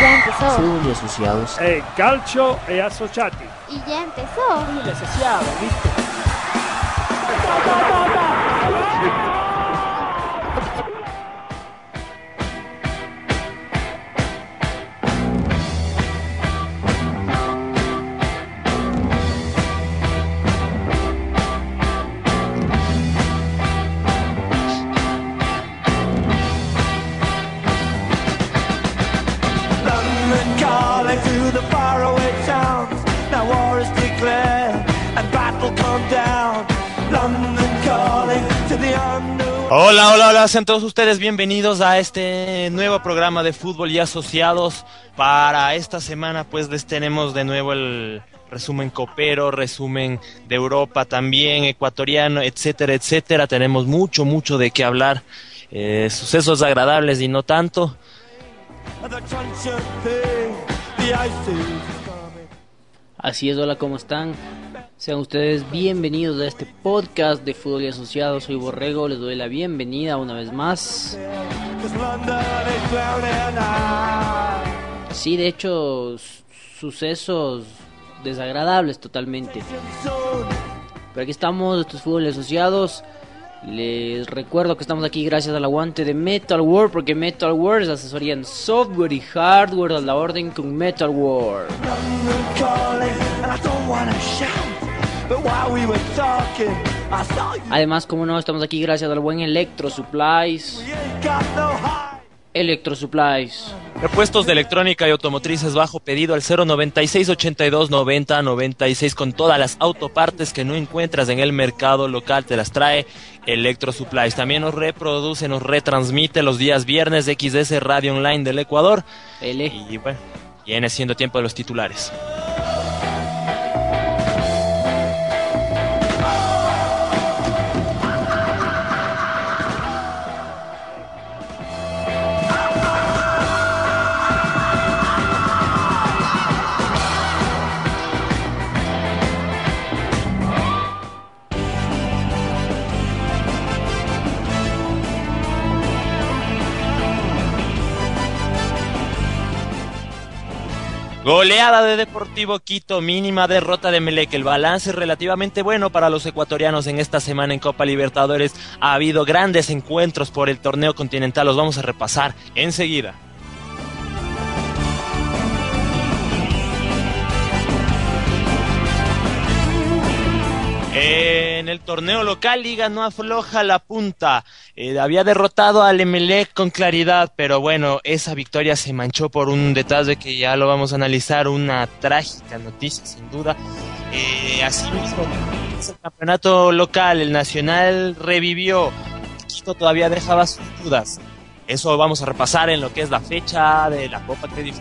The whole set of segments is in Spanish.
Ya empezó. Fútbol Asociados. Eh, calcio e associati. Y ya empezó. London Hola, hola, hola, sean todos ustedes bienvenidos a este nuevo programa de fútbol y asociados. Para esta semana pues les tenemos de nuevo el resumen copero, resumen de Europa también, ecuatoriano, etcétera, etcétera. Tenemos mucho, mucho de qué hablar. Eh, sucesos agradables y no tanto. Así es, hola, ¿cómo están? Sean ustedes bienvenidos a este podcast de Fútbol y Asociados. Soy Borrego, les doy la bienvenida una vez más. Sí, de hecho, su- sucesos desagradables totalmente. Pero aquí estamos, estos Fútbol y Asociados. Les recuerdo que estamos aquí gracias al aguante de Metal World, porque Metal World es asesoría en software y hardware a la orden con Metal World. Además, como no, estamos aquí gracias al buen Electro Supplies. Electro Supplies. Repuestos de electrónica y automotrices bajo pedido al 096 82 90 96 con todas las autopartes que no encuentras en el mercado local te las trae Electro Supplies. También nos reproduce, nos retransmite los días viernes de XS Radio Online del Ecuador L. y bueno, viene siendo tiempo de los titulares. Goleada de Deportivo Quito, mínima derrota de Melec. El balance es relativamente bueno para los ecuatorianos en esta semana en Copa Libertadores. Ha habido grandes encuentros por el torneo continental, los vamos a repasar enseguida. En el torneo local, Liga no afloja la punta. Eh, había derrotado al Emelec con claridad, pero bueno, esa victoria se manchó por un detalle que ya lo vamos a analizar, una trágica noticia sin duda. Eh, asimismo, el campeonato local, el Nacional revivió. Quito todavía dejaba sus dudas. Eso vamos a repasar en lo que es la fecha de la Copa Credit.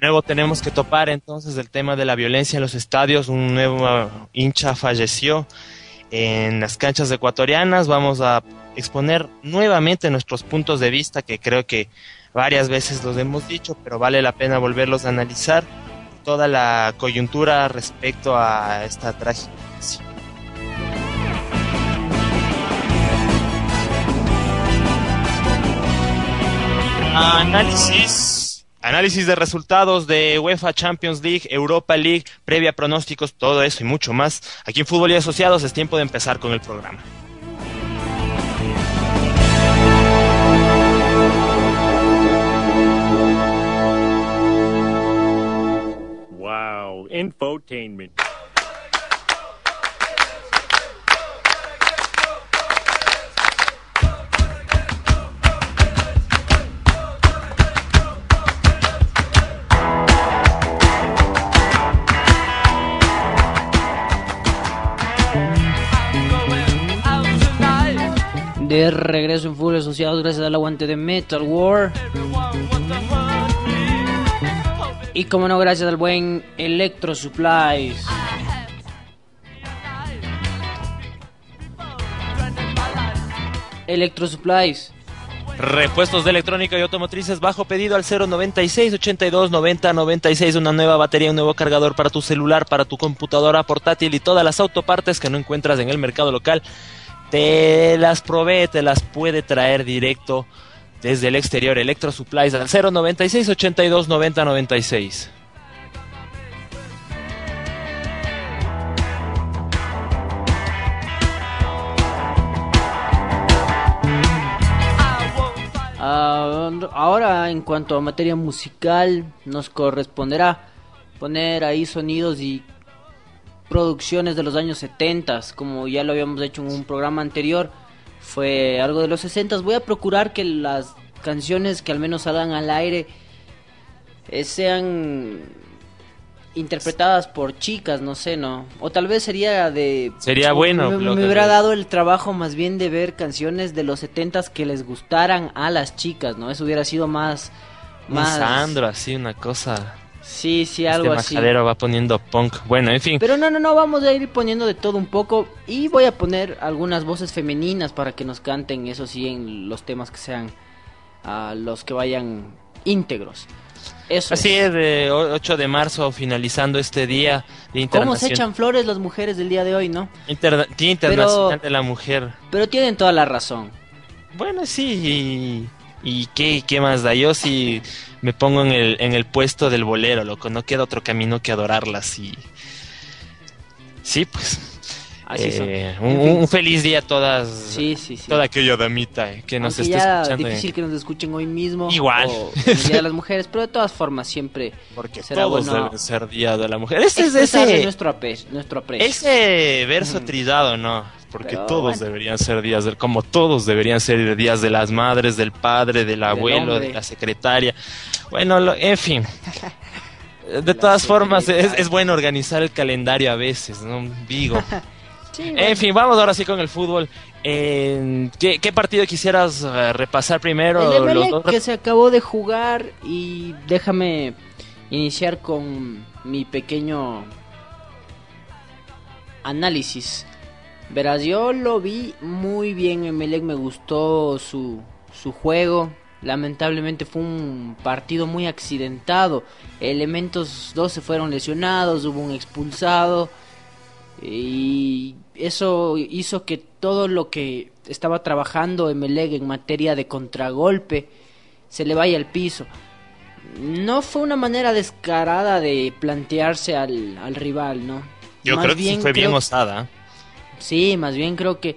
Nuevo tenemos que topar entonces el tema de la violencia en los estadios. Un nuevo hincha falleció en las canchas ecuatorianas. Vamos a exponer nuevamente nuestros puntos de vista que creo que varias veces los hemos dicho, pero vale la pena volverlos a analizar. Toda la coyuntura respecto a esta trágica. Análisis. Análisis de resultados de UEFA Champions League, Europa League, previa pronósticos, todo eso y mucho más. Aquí en Fútbol y Asociados es tiempo de empezar con el programa. Wow, infotainment. De regreso en Fútbol Asociados gracias al aguante de Metal War. Y como no, gracias al buen Electro Supplies. Electro Supplies. Repuestos de electrónica y automotrices bajo pedido al 096 82 90 96. Una nueva batería, un nuevo cargador para tu celular, para tu computadora portátil y todas las autopartes que no encuentras en el mercado local. Te las provee, te las puede traer directo desde el exterior. Electro Supplies al 096 82 90 96. Ah, ahora, en cuanto a materia musical, nos corresponderá poner ahí sonidos y producciones de los años 70, como ya lo habíamos hecho en un programa anterior, fue algo de los 60. Voy a procurar que las canciones que al menos salgan al aire eh, sean interpretadas por chicas, no sé, ¿no? O tal vez sería de... Sería bueno. Me, me hubiera dado el trabajo más bien de ver canciones de los setentas que les gustaran a las chicas, ¿no? Eso hubiera sido más... Más... Sandro, así, una cosa. Sí, sí, Este algo así. majadero va poniendo punk. Bueno, en fin. Pero no, no, no, vamos a ir poniendo de todo un poco y voy a poner algunas voces femeninas para que nos canten, eso sí, en los temas que sean a los que vayan íntegros. Eso Así es, de o- 8 de marzo, finalizando este día de ¿Cómo se echan flores las mujeres del día de hoy, no? Interna- Día Internacional de la Mujer. Pero tienen toda la razón. Bueno, sí, y, y qué, qué más da. Yo sí me pongo en el, en el puesto del bolero, loco. No queda otro camino que adorarlas y... Sí, pues. Así eh, son. un, feliz día a todas. Sí, sí, sí. Toda aquella damita eh, que nos esté ya escuchando. eh, difícil que nos escuchen hoy mismo. Igual. O el Día de las Mujeres, pero de todas formas siempre Porque será todos bueno deben ser Día de la Mujer. Ese es ese, nuestro, ape- nuestro aprecio. ese verso Mm. trillado, ¿no? Porque Pero todos bueno. deberían ser días del, como todos deberían ser días de las madres, del padre, del abuelo, de la secretaria. Bueno, lo- en fin. De todas formas, es, es bueno organizar el calendario a veces, ¿no? Digo. Sí, bueno. En fin, vamos ahora sí con el fútbol. Eh, ¿qué, qué partido quisieras eh, repasar primero? El Los dos que se acabó de jugar y déjame iniciar con mi pequeño análisis. Verás, yo lo vi muy bien, Emelec me gustó su, su juego. Lamentablemente fue un partido muy accidentado. Elementos dos se fueron lesionados, hubo un expulsado. Y eso hizo que todo lo que estaba trabajando Emelec en materia de contragolpe se le vaya al piso. No fue una manera descarada de plantearse al, al rival, ¿no? Yo Más creo que sí fue bien creo- osada. Sí, más bien creo que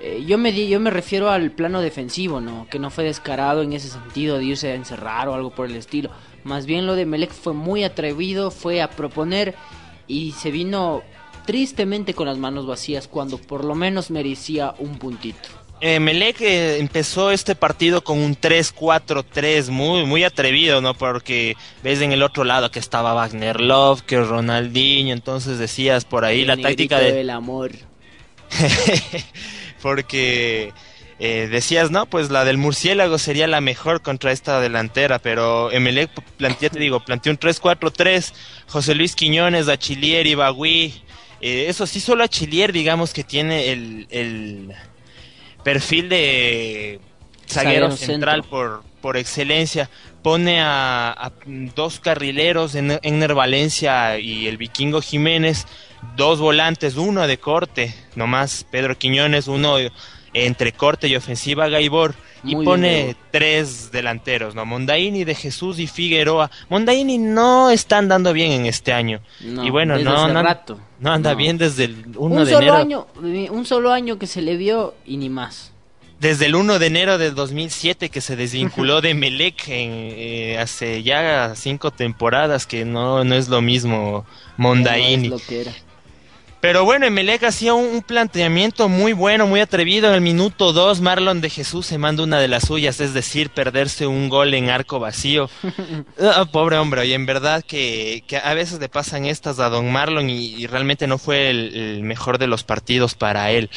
eh, yo me di- yo me refiero al plano defensivo, ¿no? Que no fue descarado en ese sentido de irse a encerrar o algo por el estilo. Más bien lo de Melec fue muy atrevido, fue a proponer y se vino tristemente con las manos vacías cuando por lo menos merecía un puntito. Eh, Melec eh, empezó este partido con un 3-4-3 muy, muy atrevido, ¿no? Porque ves en el otro lado que estaba Wagner Love, que Ronaldinho, entonces decías por ahí El la táctica de... del amor. porque eh, decías, no, pues la del murciélago sería la mejor contra esta delantera, pero Emelec plantea, te digo, planteó un 3-4-3, José Luis Quiñones, Achillier y Bagui, eh, eso sí, solo Achillier, digamos que tiene el, el perfil de zaguero central por, por excelencia, pone a, a dos carrileros, en Enner Valencia y el vikingo Jiménez, dos volantes, uno de corte, nomás Pedro Quiñones, uno entre corte y ofensiva Gaibor, y Muy pone tres delanteros, ¿no? Mondaini de Jesús y Figueroa. Mondaini no está andando bien en este año. No, y bueno, desde no, hace no, rato. no anda No. bien desde el 1 un de solo enero. año, eh, un solo año que se le vio y ni más. Desde el 1 de enero del 2007 que se desvinculó de Melec en, eh, hace ya cinco temporadas que no, no es lo mismo Mondaini. No es lo que era. Pero bueno, Emelec hacía un, un planteamiento muy bueno, muy atrevido. En el minuto 2, Marlon de Jesús se manda una de las suyas, es decir, perderse un gol en arco vacío. Ah, pobre hombre, y en verdad que, que a veces le pasan estas a Don Marlon y, y realmente no fue el, el mejor de los partidos para él.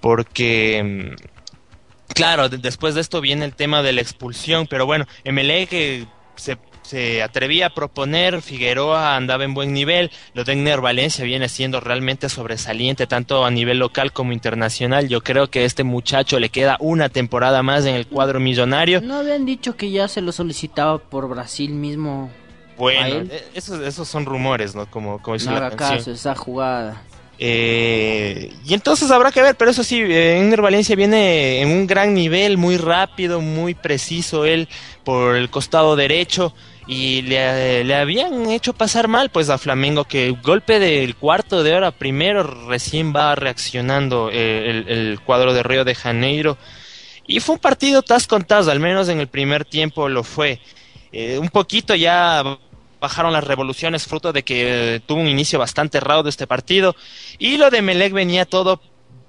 Porque, mm, claro, de- después de esto viene el tema de la expulsión, pero bueno, Emelec eh, se se atrevía a proponer, Figueroa andaba en buen nivel, lo de Egner Valencia viene siendo realmente sobresaliente tanto a nivel local como internacional. Yo creo que a este muchacho le queda una temporada más en el cuadro millonario. ¿No habían dicho que ya se lo solicitaba por Brasil mismo? ¿A Bueno, eh, esos, esos son rumores, ¿no? Como, como No haga caso, esa jugada. Eh, y entonces habrá que ver, pero eso sí, eh, Egner Valencia viene en un gran nivel, muy rápido, muy preciso él por el costado derecho y le, le habían hecho pasar mal pues a Flamengo que golpe del cuarto de hora primero recién va reaccionando eh, el, el cuadro de Río de Janeiro. Y fue un partido tas con tas, al menos en el primer tiempo lo fue. Eh, un poquito ya bajaron las revoluciones fruto de que eh, tuvo un inicio bastante raro este partido. Y lo de Melec venía todo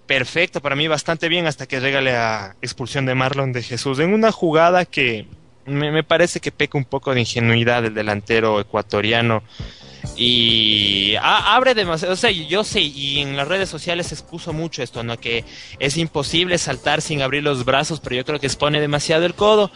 perfecto para mí bastante bien hasta que llega la expulsión de Marlon de Jesús. En una jugada que me, parece que peca un poco de ingenuidad el delantero ecuatoriano y abre demasiado, o sea, yo sé, y en las redes sociales se expuso mucho esto, ¿no? Que es imposible saltar sin abrir los brazos, pero yo creo que expone demasiado el codo.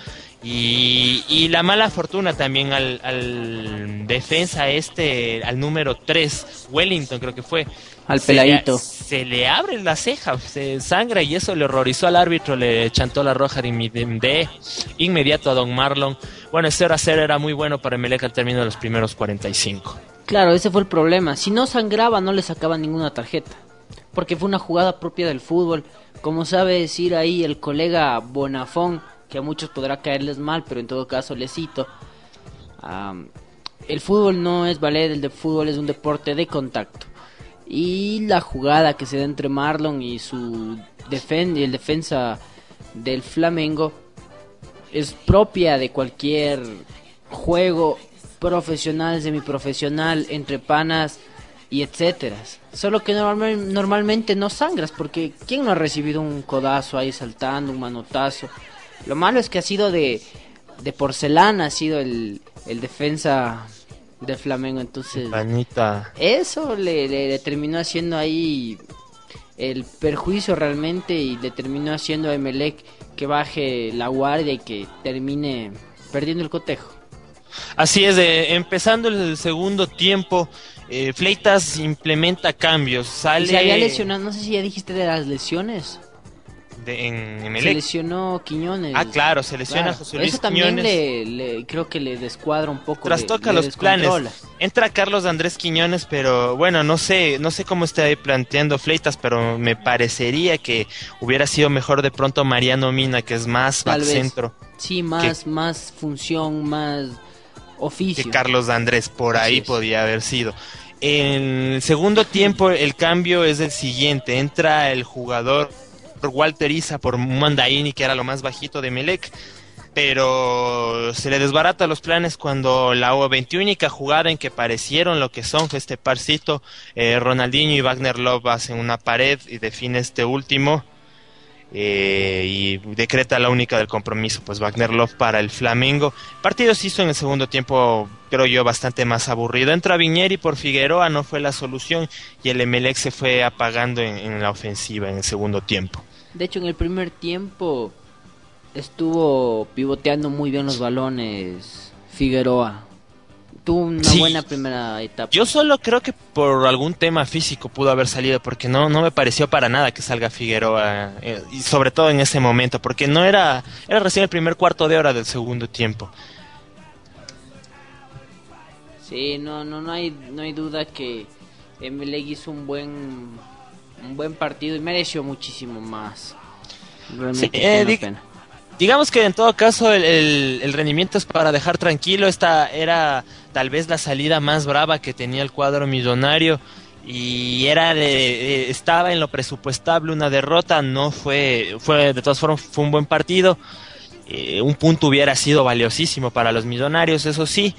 Y, y la mala fortuna también al, al defensa este, al número 3, Wellington creo que fue. Al se le- peladito. Se le abre la ceja, se sangra y eso le horrorizó al árbitro, le chantó la roja de, de inmediato a Don Marlon. Bueno, ese 0 a 0 era muy bueno para Melec al término de los primeros 45. Claro, ese fue el problema. Si no sangraba, no le sacaban ninguna tarjeta. Porque fue una jugada propia del fútbol. Como sabe decir ahí el colega Bonafón, que a muchos podrá caerles mal, pero en todo caso les cito. el fútbol no es ballet, el de fútbol es un deporte de contacto. Y la jugada que se da entre Marlon y su y el defensa del Flamengo es propia de cualquier juego profesional, semiprofesional, entre panas y etcétera. Solo que normal- normalmente no sangras, porque ¿quién no ha recibido un codazo ahí saltando, un manotazo? Lo malo es que ha sido de, de porcelana, ha sido el, el defensa de Flamengo, entonces Panita. eso le, le- le terminó haciendo ahí el perjuicio realmente y le terminó haciendo a Emelec que baje la guardia y que termine perdiendo el cotejo. Así es, eh, empezando el segundo tiempo, eh, Fleitas implementa cambios. Sale se había lesionado, no sé si ya dijiste de las lesiones. De- en Se Emelec. lesionó Quiñones. Ah, claro, se lesiona Claro. José Luis Eso también Quiñones. le, le- creo que le descuadra un poco. trastoca le los planes. Entra Carlos Andrés Quiñones, pero bueno, no sé, no sé cómo está ahí planteando Fleitas, pero me parecería que hubiera sido mejor de pronto Mariano Mina, que es más Tal back vez. centro Sí, más, más función, más oficio. que Carlos Andrés, por Así ahí es. podía haber sido. En el segundo tiempo el cambio es el siguiente, entra el jugador Walter Isa por Mandaini, que era lo más bajito de Melec, pero se le desbarata los planes cuando la 21 jugada en que parecieron lo que son este parcito, eh, Ronaldinho y Wagner Love hacen una pared y define este último eh, y decreta la única del compromiso, pues Wagner Love para el Flamengo. Partido se hizo en el segundo tiempo, creo yo, bastante más aburrido. Entra Viñeri por Figueroa, no fue la solución y el Emelec se fue apagando en la ofensiva en el segundo tiempo. De hecho, en el primer tiempo estuvo pivoteando muy bien los balones Figueroa. Tuvo una Sí. buena primera etapa. Yo solo creo que por algún tema físico pudo haber salido, porque no, no me pareció para nada que salga Figueroa, eh, y sobre todo en ese momento, porque no era, era recién el primer cuarto de hora del segundo tiempo. Sí, no, no, no hay, no hay duda que Emelec hizo un buen, un buen partido y mereció muchísimo más. Realmente Sí, fue eh, pena. Digamos que en todo caso el, el- el rendimiento es para dejar tranquilo. Esta era tal vez la salida más brava que tenía el cuadro millonario y era de, eh, estaba en lo presupuestable una derrota. No fue, fue de todas formas fue un buen partido. Eh, un punto hubiera sido valiosísimo para los millonarios, eso sí.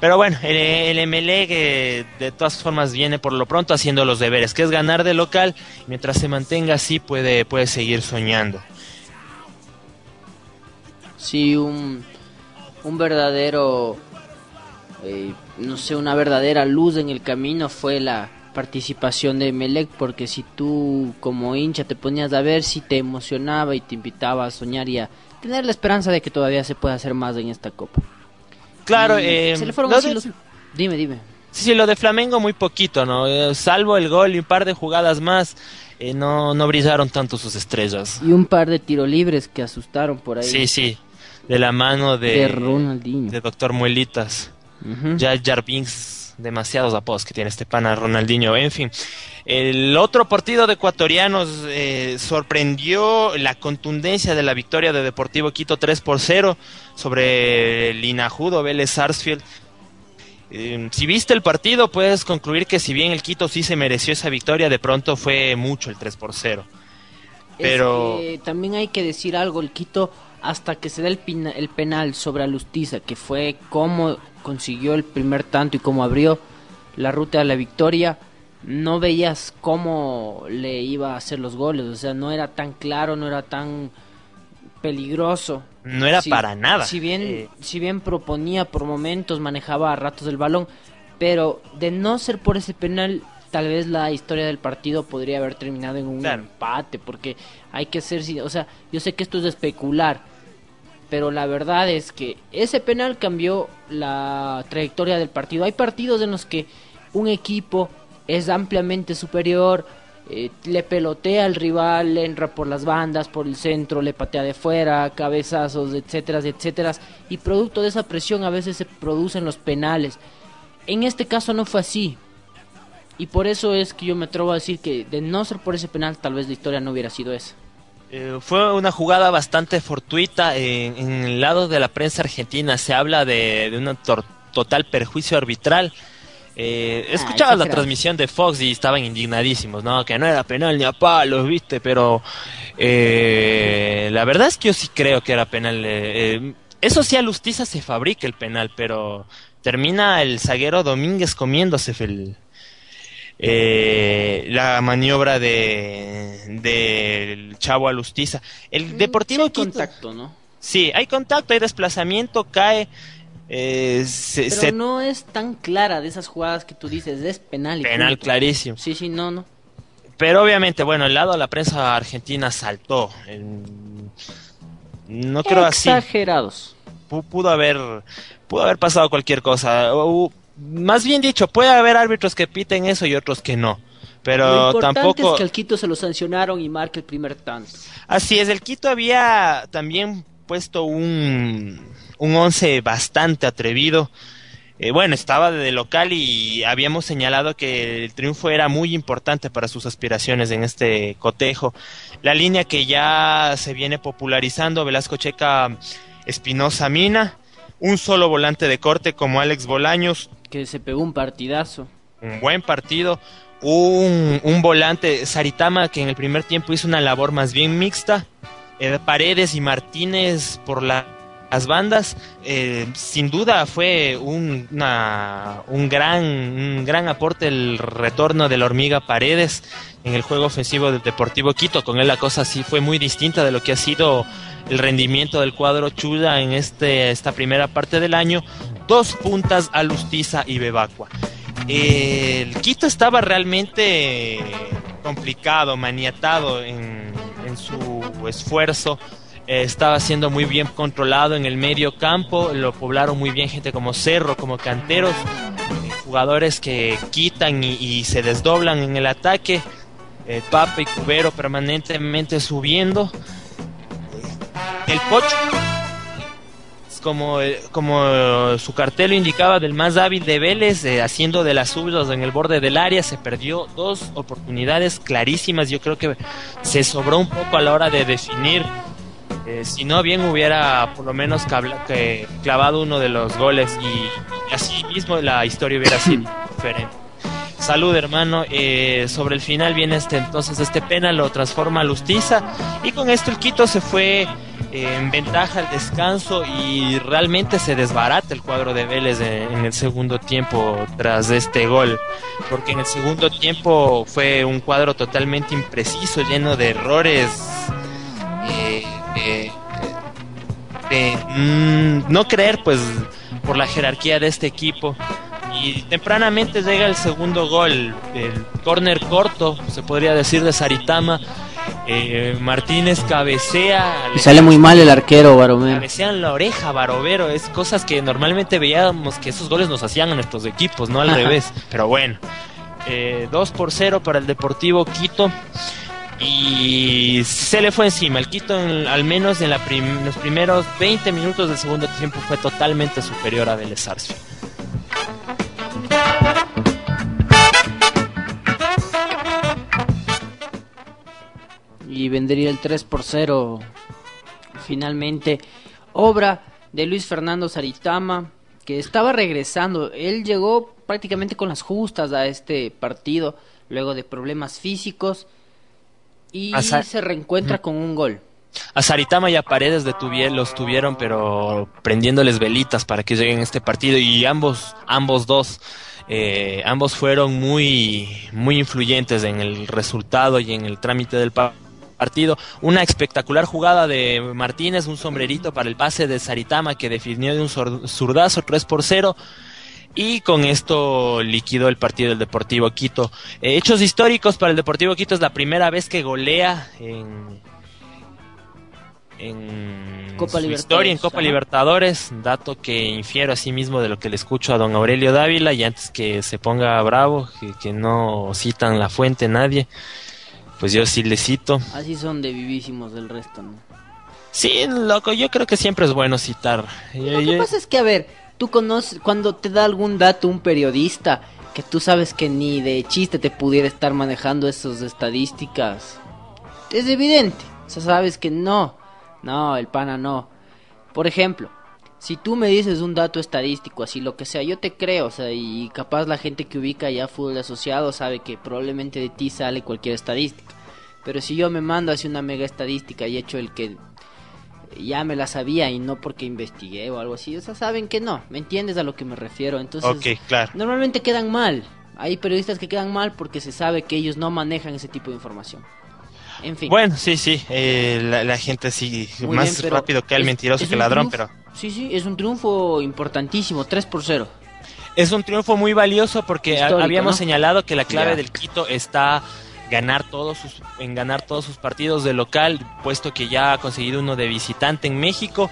Pero bueno, el, el Emelec eh, de todas formas viene por lo pronto haciendo los deberes, que es ganar de local. Mientras se mantenga así puede, puede seguir soñando. Sí, un, un verdadero, eh, no sé, una verdadera luz en el camino fue la participación de Melec, porque si tú como hincha te ponías a ver, si te emocionaba y te invitaba a soñar y a tener la esperanza de que todavía se pueda hacer más en esta copa. Claro, eh, se le fueron lo así de- los... Dime, dime. Sí, sí, lo de Flamengo muy poquito, ¿no? Eh, salvo el gol y un par de jugadas más, eh, no, no brillaron tanto sus estrellas. Y un par de tiro libres que asustaron por ahí. Sí, sí, de la mano de, De Ronaldinho. de Doctor Muelitas. Ya Jar Binks, demasiados apodos que tiene este pana Ronaldinho. En fin, el otro partido de ecuatorianos eh, sorprendió la contundencia de la victoria de Deportivo Quito 3 por 0 sobre el Inajudo Vélez Sarsfield. Eh, si viste el partido, puedes concluir que si bien el Quito sí se mereció esa victoria, de pronto fue mucho el 3 por 0. Pero- Es que también hay que decir algo, el Quito, hasta que se da el, pina- el penal sobre Alustiza, que fue cómo consiguió el primer tanto y cómo abrió la ruta a la victoria, no veías cómo le iba a hacer los goles, o sea, no era tan claro, no era tan peligroso. No era para nada. Si bien, Eh, si bien proponía por momentos, manejaba a ratos el balón, pero de no ser por ese penal, tal vez la historia del partido podría haber terminado en un Claro. empate, porque hay que ser, o sea, yo sé que esto es especular, pero la verdad es que ese penal cambió la trayectoria del partido. Hay partidos en los que un equipo es ampliamente superior, eh, le pelotea al rival, le entra por las bandas, por el centro, le patea de fuera, cabezazos, etcétera, etcétera, y producto de esa presión a veces se producen los penales. En este caso no fue así. Y por eso es que yo me atrevo a decir que de no ser por ese penal, tal vez la historia no hubiera sido esa. Eh, fue una jugada bastante fortuita. En, en el lado de la prensa argentina se habla de, de un total perjuicio arbitral. Eh, escuchaba la transmisión de Fox y estaban indignadísimos, ¿no? Que no era penal ni a palos, ¿viste? Pero eh, la verdad es que yo sí creo que era penal. eh, eh, eso sí, a Lustiza se fabrica el penal, pero termina el zaguero Domínguez comiéndose el, eh, la maniobra de del chavo Alustiza. El Deportivo Mm, Sí hay Quito- contacto, ¿no? Sí, hay contacto, hay desplazamiento, cae. eh, se, Pero se- no es tan clara de esas jugadas que tú dices, es penal y penal punto. clarísimo. Sí, sí, no, no. Pero obviamente, bueno, el lado de la prensa argentina saltó. No creo así. Exagerados. Pu- Pudo haber, pudo haber pasado cualquier cosa. Más bien dicho, puede haber árbitros que piten eso y otros que no. Lo Pero importante tampoco. es que al Quito se lo sancionaron y marca el primer tanto. Así es, el Quito había también puesto un, un once bastante atrevido. Eh, bueno, estaba de local y habíamos señalado que el triunfo era muy importante para sus aspiraciones en este cotejo. La línea que ya se viene popularizando, Velasco Checa, Espinosa Mina, un solo volante de corte como Alex Bolaños, Que se pegó un partidazo. un buen partido. Un, un volante, Saritama, que en el primer tiempo hizo una labor más bien mixta. Eh, Paredes y Martínez por la- las bandas. Eh, sin duda fue un, un, gran, un gran aporte el retorno de la hormiga Paredes en el juego ofensivo del Deportivo Quito. Con él la cosa sí fue muy distinta de lo que ha sido el rendimiento del cuadro Chuda en este, esta primera parte del año. Dos puntas a Lustiza y Bebacua. El Quito estaba realmente complicado, maniatado en, su esfuerzo. Eh, estaba siendo muy bien controlado en el medio campo. Lo poblaron muy bien gente como Cerro, como Canteros. eh, jugadores que quitan y se desdoblan en el ataque. Eh, Papa y Cubero permanentemente subiendo. El Pocho como, eh, como su cartel lo indicaba, del más hábil de Vélez, eh, haciendo de las suyas en el borde del área, se perdió dos oportunidades clarísimas. Yo creo que se sobró un poco a la hora de definir. Eh, si no, bien hubiera por lo menos cabla- que clavado uno de los goles y así mismo la historia hubiera sido diferente. Salud, hermano. Eh, sobre el final viene este entonces este pena, lo transforma a Lustiza. Y con esto el Quito se fue eh, en ventaja al descanso y realmente se desbarata el cuadro de Vélez en, el segundo tiempo tras este gol. Porque en el segundo tiempo fue un cuadro totalmente impreciso, lleno de errores. eh, mm, no creer, pues, por la jerarquía de este equipo. Y tempranamente llega el segundo gol, el córner corto, se podría decir, de Saritama. Eh, Martínez cabecea. Y sale muy mal el arquero, Baromero. Cabecean la oreja, Barovero. Es cosas que normalmente veíamos que esos goles nos hacían a nuestros equipos, no al revés. Pero bueno. Eh, 2 por 0 para el Deportivo Quito. Y se le fue encima. El Quito, en- al menos en la prim- los primeros 20 minutos del segundo tiempo, fue totalmente superior a Vélez Sarsfield. Y vendería el 3 por 0 finalmente obra de Luis Fernando Saritama que estaba regresando. Él llegó prácticamente con las justas a este partido luego de problemas físicos y se reencuentra con un gol. A Saritama y a Paredes detuvi- los tuvieron, pero prendiéndoles velitas para que lleguen a este partido. Y ambos, ambos dos, eh, ambos fueron muy, muy influyentes en el resultado y en el trámite del pa- partido. Una espectacular jugada de Martínez, un sombrerito para el pase de Saritama que definió de un zurdazo 3 por 0. Y con esto liquidó el partido del Deportivo Quito. Eh, hechos históricos para el Deportivo Quito es la primera vez que golea en, en Copa su historia en Copa. Libertadores, dato que infiero así mismo de lo que le escucho a don Aurelio Dávila y antes que se ponga bravo, que, que no citan la fuente nadie, pues yo sí le cito. así son de vivísimos del resto ¿no? Sí, loco, yo creo que siempre es bueno citar. Lo que pasa es que, a ver, tú conoces, cuando te da algún dato un periodista, que tú sabes que ni de chiste te pudiera estar manejando esas estadísticas, es evidente. O sea, sabes que no, no, el pana no. Por ejemplo, si tú me dices un dato estadístico, así lo que sea, yo te creo, o sea, y capaz la gente que ubica ya fútbol asociado sabe que probablemente de ti sale cualquier estadística. Pero si yo me mando hacia una mega estadística y he hecho el que ya me la sabía y no porque investigué o algo así. O sea, saben que no, ¿me entiendes a lo que me refiero? Entonces, Ok, claro. normalmente quedan mal. Hay periodistas que quedan mal porque se sabe que ellos no manejan ese tipo de información. En fin. Bueno, sí, sí, eh, la, la gente sí, Muy más bien, rápido que el es- mentiroso es que un ladrón, pero Sí, sí, es un triunfo importantísimo, 3 por 0. es un triunfo muy valioso porque Histórico, habíamos ¿no? señalado que la clave del Quito está ganar todos sus, en ganar todos sus partidos de local, puesto que ya ha conseguido uno de visitante en México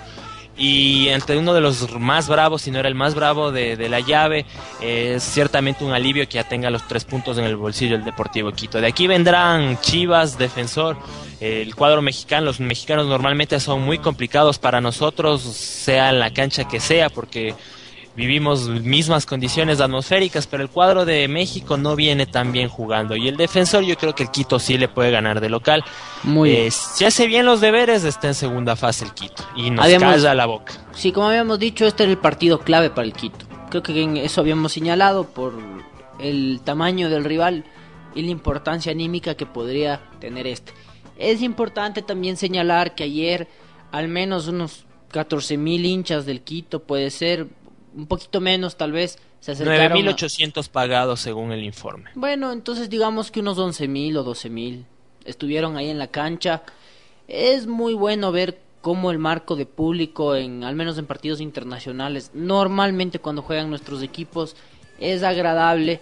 y ante uno de los más bravos, si no era el más bravo de, la llave, es ciertamente un alivio que ya tenga los tres puntos en el bolsillo el Deportivo Quito. De aquí vendrán Chivas, Defensor, el cuadro mexicano, los mexicanos normalmente son muy complicados para nosotros, sea en la cancha que sea, porque vivimos mismas condiciones atmosféricas, pero el cuadro de México no viene tan bien jugando. Y el defensor, yo creo que el Quito sí le puede ganar de local. Muy Eh, bien. si hace bien los deberes, está en segunda fase el Quito. Y nos Habíamos- calla la boca. Sí, como habíamos dicho, este era el partido clave para el Quito. Creo que en eso habíamos señalado por el tamaño del rival y la importancia anímica que podría tener este. Es importante también señalar que ayer al menos unos 14 mil hinchas del Quito, puede ser un poquito menos tal vez, se acercaron. a- 9.800 pagados según el informe. Bueno, entonces digamos que unos 11 mil o 12 mil estuvieron ahí en la cancha. Es muy bueno ver cómo el marco de público, en, al menos en partidos internacionales, normalmente cuando juegan nuestros equipos, es agradable.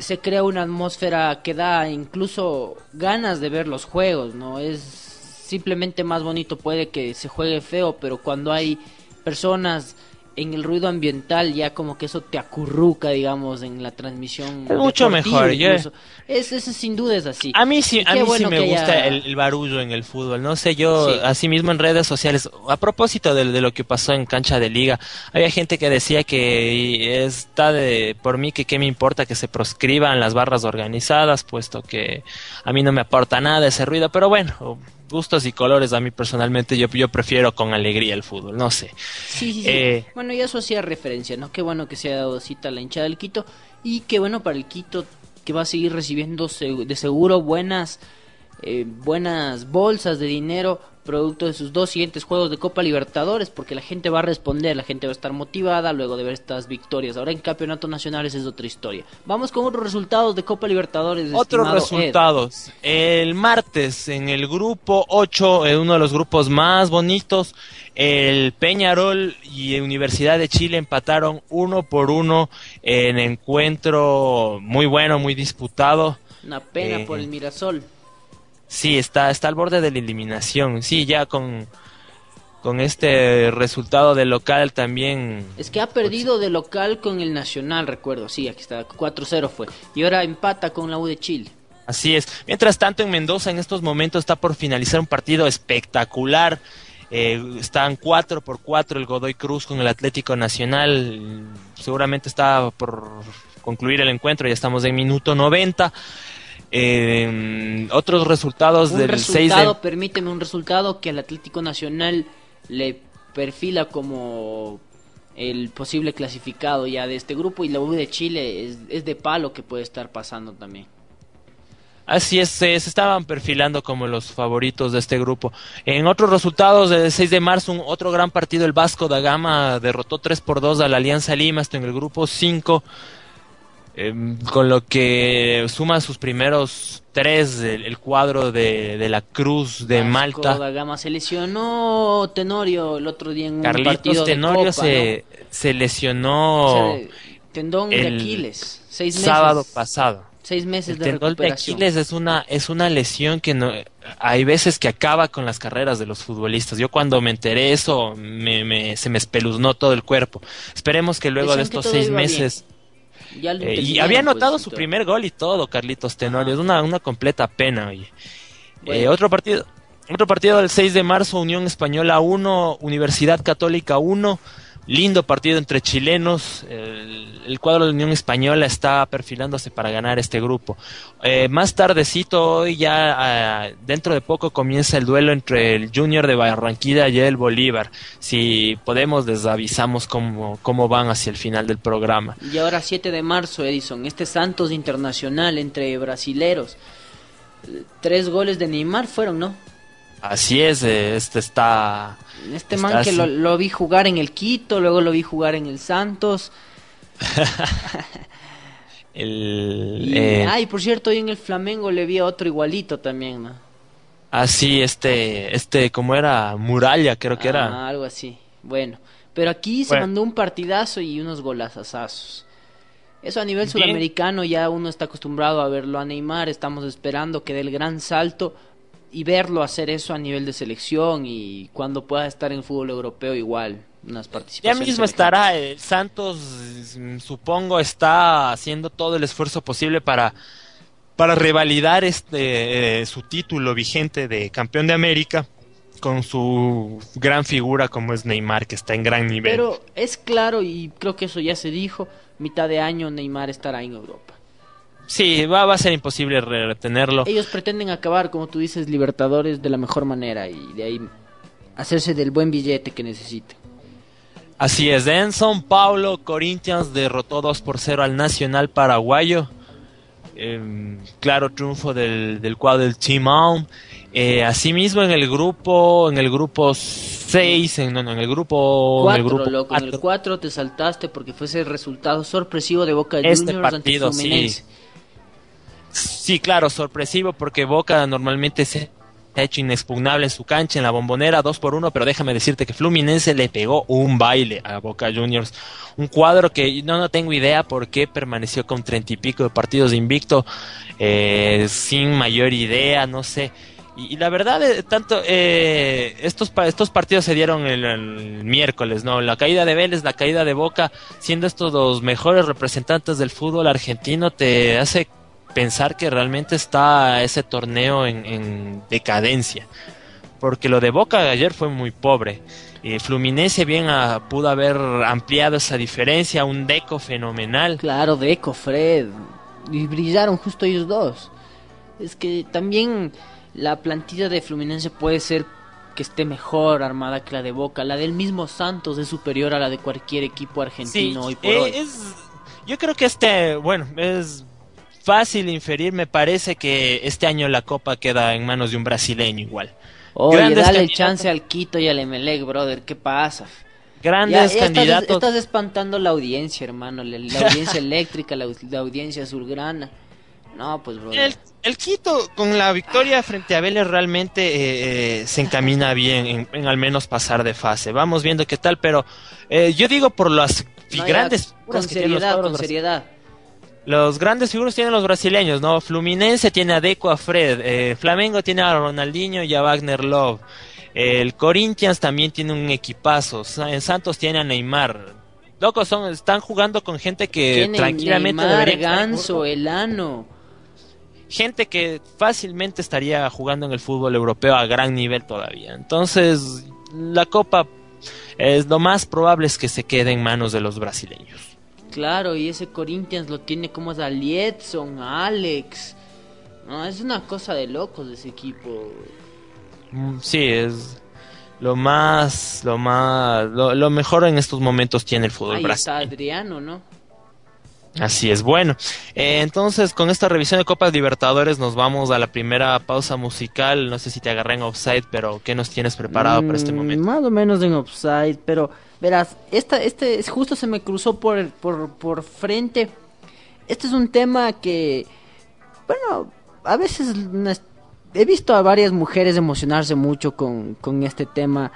Se crea una atmósfera que da incluso ganas de ver los juegos, ¿no? Es simplemente más bonito, puede que se juegue feo, pero cuando hay personas en el ruido ambiental ya como que eso te acurruca digamos en la transmisión Es mucho mejor, incluso. es, eso sin duda es así A mí sí, a mí bueno sí me gusta haya- el, el barullo en el fútbol. No sé, yo Sí. así mismo en redes sociales, a propósito de, de lo que pasó en cancha de liga, había gente que decía que está de por mí que qué me importa que se proscriban las barras organizadas, puesto que a mí no me aporta nada ese ruido. Pero bueno, gustos y colores a mí personalmente yo, yo prefiero con alegría el fútbol, no sé. Sí, sí, sí. Eh, Bueno, y eso hacía referencia, ¿no? Qué bueno que se ha dado cita a la hinchada del Quito y qué bueno para el Quito que va a seguir recibiendo de seguro buenas eh, buenas bolsas de dinero producto de sus dos siguientes juegos de Copa Libertadores porque la gente va a responder, la gente va a estar motivada luego de ver estas victorias. Ahora en campeonatos nacionales es otra historia. Vamos con otros resultados de Copa Libertadores. Otros Ed. resultados. El martes, en el grupo 8, en uno de los grupos más bonitos, el Peñarol y Universidad de Chile empataron uno por uno en encuentro muy bueno, muy disputado. Una pena Eh, por el Mirasol. Sí, está, está al borde de la eliminación. Sí, ya con, con este resultado de local también. Es que ha perdido de local con el Nacional, recuerdo. Sí, aquí está, 4-0 fue. Y ahora empata con la U de Chile. Así es. Mientras tanto, en Mendoza en estos momentos está por finalizar un partido espectacular. Eh, están 4 por 4 el Godoy Cruz con el Atlético Nacional. Seguramente está por concluir el encuentro, ya estamos en minuto 90. Eh, otros resultados Un del resultado, 6 de... permíteme un resultado que al Atlético Nacional le perfila como el posible clasificado ya de este grupo y la U de Chile es, es de palo que puede estar pasando también. Así es, se, se estaban perfilando como los favoritos de este grupo. En otros resultados, del 6 de marzo, un otro gran partido, el Vasco da Gama derrotó 3 por 2 a la Alianza Lima, hasta en el grupo 5, eh, con lo que suma sus primeros tres el, el cuadro de, de la Cruz de Vasco Malta. da Gama se lesionó Tenorio el otro día en un partido Carlitos de Tenorio Copa, se, se ¿no? lesionó O sea, tendón de Aquiles, seis meses, sábado pasado. seis meses El de tendón de recuperación. Aquiles es una, es una lesión que no, hay veces que acaba con las carreras de los futbolistas. Yo cuando me enteré eso, me, me- se me espeluznó todo el cuerpo. Esperemos que luego de Decían que estos seis iba bien. Meses... Ya lo eh, y había anotado su todo. primer gol y todo, Carlitos Tenorio. Es una, una completa pena, oye. Bueno. Eh, otro partido... Otro partido del 6 de marzo, Unión Española 1, Universidad Católica 1. Lindo partido entre chilenos. El, cuadro de Unión Española está perfilándose para ganar este grupo. Eh, más tardecito, hoy ya ah, dentro de poco comienza el duelo entre el Junior de Barranquilla y el Bolívar. Si podemos, les avisamos cómo, cómo van hacia el final del programa. Y ahora 7 de marzo, Edison, este Santos Internacional entre brasileros. Tres goles de Neymar fueron, ¿no? Así es, este está. Este Está man que lo, lo vi jugar en el Quito, luego lo vi jugar en el Santos. El, Y, eh, ay, por cierto, hoy en el Flamengo le vi a otro igualito también, ¿no? así, este, este, como era Muralla, creo que era. Ah, algo así. Bueno, pero aquí se Bueno. mandó un partidazo y unos golazazazos. Eso a nivel Bien. sudamericano ya uno está acostumbrado a verlo a Neymar, estamos esperando que dé el gran salto y verlo hacer eso a nivel de selección y cuando pueda estar en fútbol europeo igual, unas Ya participaciones. mismo semejantes. estará, el Santos, supongo, está haciendo todo el esfuerzo posible para, para revalidar este, eh, su título vigente de campeón de América con su gran figura como es Neymar, que está en gran nivel. Pero es claro y creo que eso ya se dijo, mitad de año Neymar estará en Europa. Sí, va, va a ser imposible re- retenerlo. Ellos pretenden acabar, como tú dices, Libertadores de la mejor manera y de ahí hacerse del buen billete que necesiten. Así es, en São Paulo, Corinthians derrotó 2 por 0 al Nacional Paraguayo. Em, claro triunfo del, del cuadro del Timão. Eh, asimismo en el grupo, en el grupo 6, en, no, no, en el grupo, en el Cuatro, grupo loco, en el cuatro. 4 te saltaste porque fue ese resultado sorpresivo de Boca Este Juniors partido, ante Fluminense. sí. Sí, claro, sorpresivo porque Boca normalmente se ha hecho inexpugnable en su cancha, en la bombonera, 2 por 1, pero déjame decirte que Fluminense le pegó un baile a Boca Juniors. Un cuadro que no, no tengo idea por qué permaneció con treinta y pico de partidos de invicto, eh, sin mayor idea, no sé. Y, la verdad, eh, tanto eh, estos estos partidos se dieron el, el miércoles, ¿no? La caída de Vélez, la caída de Boca, siendo estos los mejores representantes del fútbol argentino, te hace pensar que realmente está ese torneo en, en decadencia. Porque lo de Boca de ayer fue muy pobre. Eh, Fluminense bien ah, pudo haber ampliado esa diferencia, un deco fenomenal. Claro, Deco, Fred. Y brillaron justo ellos dos. Es que también la plantilla de Fluminense puede ser que esté mejor armada que la de Boca. La del mismo Santos es superior a la de cualquier equipo argentino hoy por eh, hoy. es- yo creo que este, bueno, es fácil inferir, me parece que este año la copa queda en manos de un brasileño igual. Oye, grandes dale chance al Quito y al Emelec, brother. ¿Qué pasa? Grandes Ya, candidatos. estás espantando la audiencia, hermano. La, la audiencia eléctrica, la, la audiencia azulgrana. No, pues, brother. El, el Quito con la victoria frente a Vélez realmente eh, eh, se encamina bien en, en al menos pasar de fase. Vamos viendo qué tal, pero eh, yo digo por las No, ya, grandes con seriedad, con seriedad. Los grandes figuras tienen los brasileños, ¿no? Fluminense tiene a Deco, a Fred. eh, Flamengo tiene a Ronaldinho y a Wagner Love. El Corinthians también tiene un equipazo. En Santos tiene a Neymar. Locos, son, están jugando con gente que tranquilamente Neymar, debería Ganso, Elano. gente que fácilmente estaría jugando en el fútbol europeo a gran nivel todavía. Entonces, la Copa es lo más probable es que se quede en manos de los brasileños. Claro, y ese Corinthians lo tiene como es a Liedson, a Alex. No, es una cosa de locos ese equipo. Mm, Sí, es lo más, lo más, lo, lo mejor en estos momentos tiene el fútbol Ahí está. Adriano, ¿no? Así es, bueno. eh, entonces, con esta revisión de Copas Libertadores nos vamos a la primera pausa musical. No sé si te agarré en offside, pero ¿qué nos tienes preparado para este Mm, momento? Más o menos en offside, pero verás, esta, este es- justo se me cruzó por, por, por frente. Este es un tema que, bueno, a veces he visto a varias mujeres emocionarse mucho con, con este tema.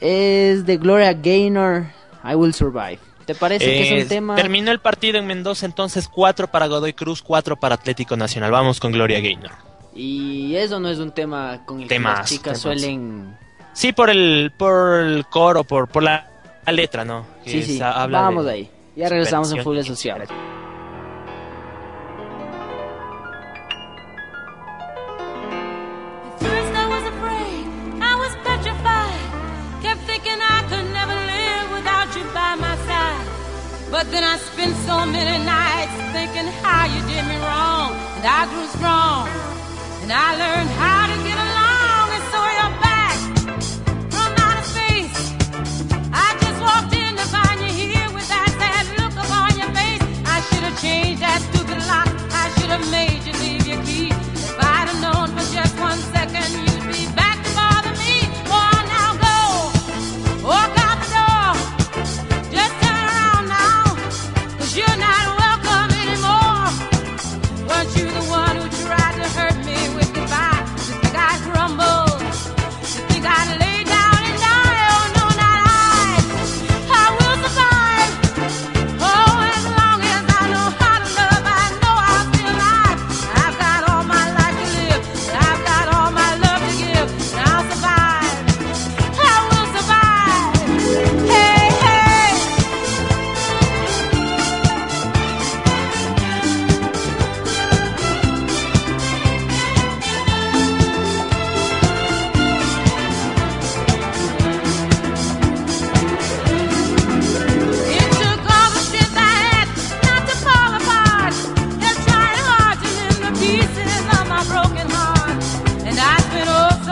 Es de Gloria Gaynor, I Will Survive. ¿Te parece que es Eh, un tema? Terminó el partido en Mendoza, entonces 4 para Godoy Cruz, 4 para Atlético Nacional. Vamos con Gloria Gaynor. Y eso no es un tema con el que Temas, las chicas temas. suelen... Sí, por el, por el coro, por, por la, la letra, ¿no? Que Sí, sí, se habla vamos de ahí. Ya regresamos en. Fútbol Social. At first I was afraid, I was petrified. Kept thinking I could never live without you by my side. But then I spent so many nights thinking how you did me wrong. And I grew strong. And I learned how Have that stupid lock. I should have made you leave your key. If I'd have known for just one second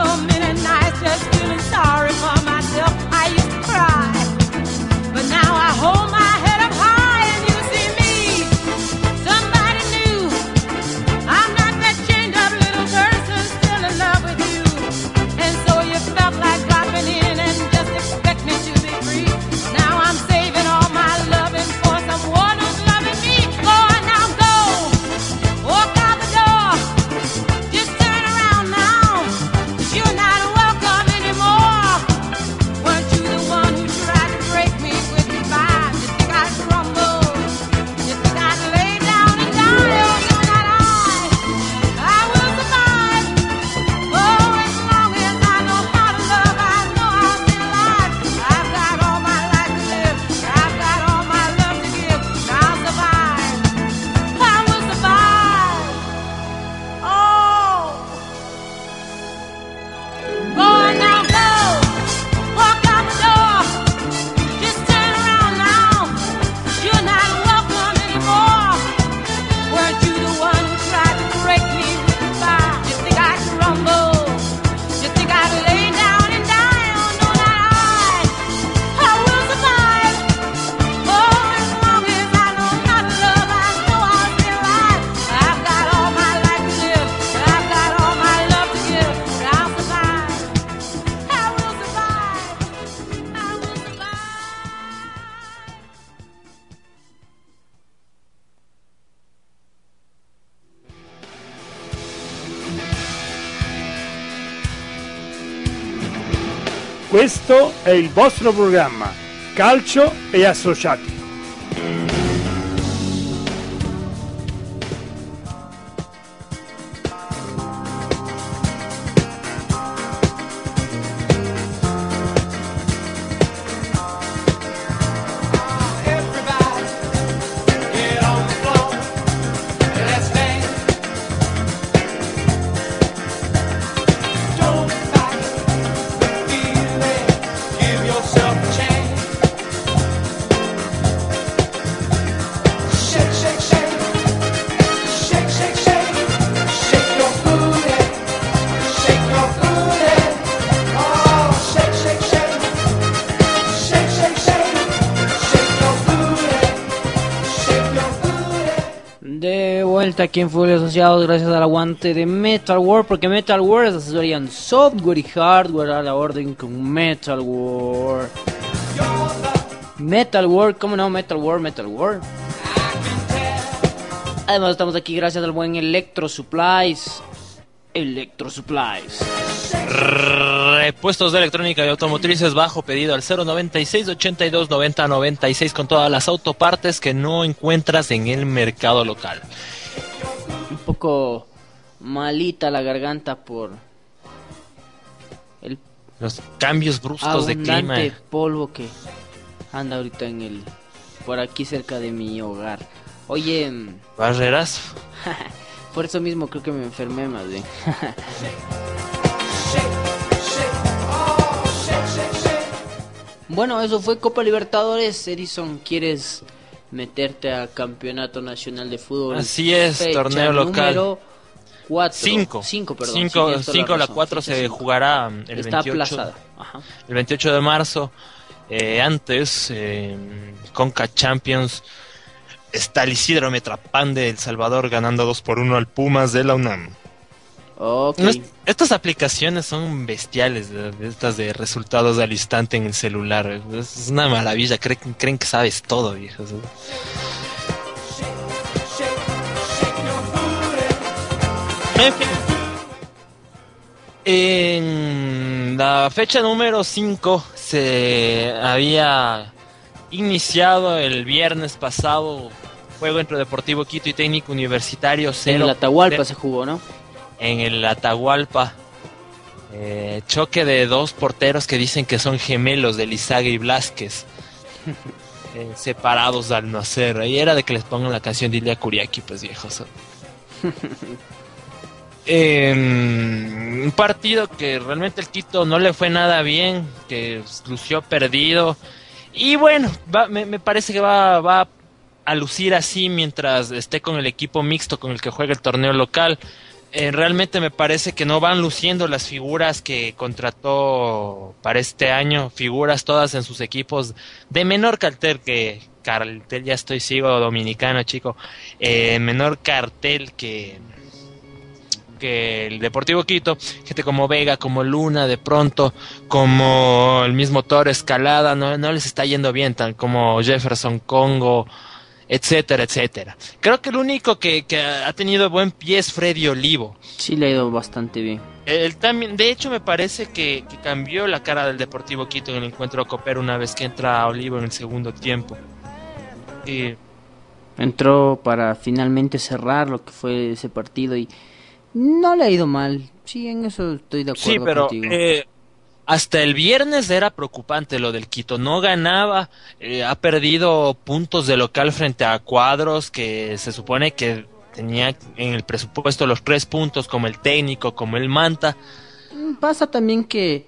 so è il vostro programma Calcio e Associati. Aquí en Fútbol Asociados gracias al aguante de Metal War, porque Metal War es asesoría en software y hardware a la orden con Metal War. Metal War, ¿cómo no? Metal War, Metal War. Además estamos aquí gracias al buen Electro Supplies. Electro Supplies. Repuestos de electrónica y automotrices bajo pedido al 096 82 90 96 con todas las autopartes que no encuentras en el mercado local. Poco malita la garganta por el Los cambios bruscos de clima. polvo que anda ahorita en el por aquí cerca de mi hogar. Oye, mm, Barreras. por eso mismo creo que me enfermé más bien. bueno, eso fue Copa Libertadores. Edison, ¿quieres meterte a Campeonato Nacional de Fútbol? Así es, torneo local. número cuatro. Cinco. Cinco, perdón. sí, Cinco, tienes toda cinco, la razón, 4 fecha se cinco. jugará mm, el Está 28, aplazada. Ajá. el 28 de marzo. Eh, antes, eh, Conca Champions, está el Isidro de El Salvador ganando 2 por 1 al Pumas de la UNAM. No Estas aplicaciones son bestiales, estas de resultados al instante en el celular. Es una maravilla, creen, creen que sabes todo, viejos. En fin. En la fecha número 5 se había iniciado el viernes pasado juego entre Deportivo Quito y Técnico Universitario En 0 el Atahualpa se jugó, ¿no? En el Atahualpa. Eh, choque de dos porteros que dicen que son gemelos de Lizaga y Blasquez. Eh, separados al nacer. Ahí era de que les pongan la canción de Ilia Kuriaki, pues viejos. Em, un partido que realmente el Quito no le fue nada bien, que lució perdido. Y bueno, va- me, me parece que va, va a lucir así mientras esté con el equipo mixto con el que juega el torneo local. Eh, realmente me parece que no van luciendo las figuras que contrató para este año, figuras todas en sus equipos de menor cartel que cartel, ya estoy sigo dominicano chico, eh, menor cartel que que el Deportivo Quito, gente como Vega, como Luna, de pronto, como el mismo Toro Escalada, no, no les está yendo bien, tan como Jefferson Congo, etcétera, etcétera. Creo que el único que, que ha tenido buen pie es Freddy Olivo. Sí le ha ido bastante bien. Él también, de hecho, me parece que, que cambió la cara del Deportivo Quito en el encuentro copero una vez que entra Olivo en el segundo tiempo. Y Entró para finalmente cerrar lo que fue ese partido y no le ha ido mal. Sí, en eso estoy de acuerdo Sí, pero contigo. eh, hasta el viernes era preocupante lo del Quito. No ganaba, eh, ha perdido puntos de local frente a cuadros que se supone que tenía en el presupuesto los tres puntos, como el técnico, como el Manta. Pasa también que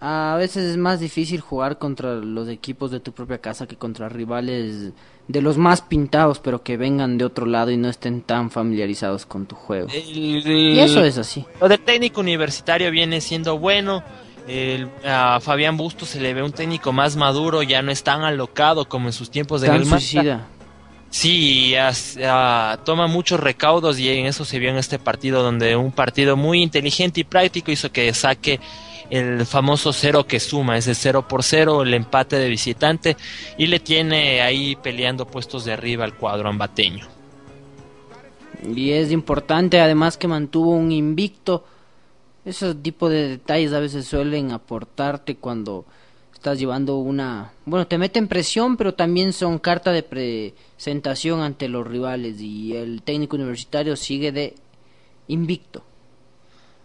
a veces es más difícil jugar contra los equipos de tu propia casa que contra rivales de los más pintados, pero que vengan de otro lado y no estén tan familiarizados con tu juego. El- Y eso es así. Lo del técnico universitario viene siendo bueno. El- a Fabián Bustos se le ve un técnico más maduro, ya no es tan alocado como en sus tiempos en Tan suicida. Sí, toma muchos recaudos y en eso se vio en este partido donde un partido muy inteligente y práctico hizo que saque el famoso cero que suma, ese cero por cero, el empate de visitante y le tiene ahí peleando puestos de arriba al cuadro ambateño. Y es importante además que mantuvo un invicto. Ese tipo de detalles a veces suelen aportarte cuando estás llevando una... Bueno, te meten presión, pero también son carta de presentación ante los rivales. Y el técnico universitario sigue de invicto.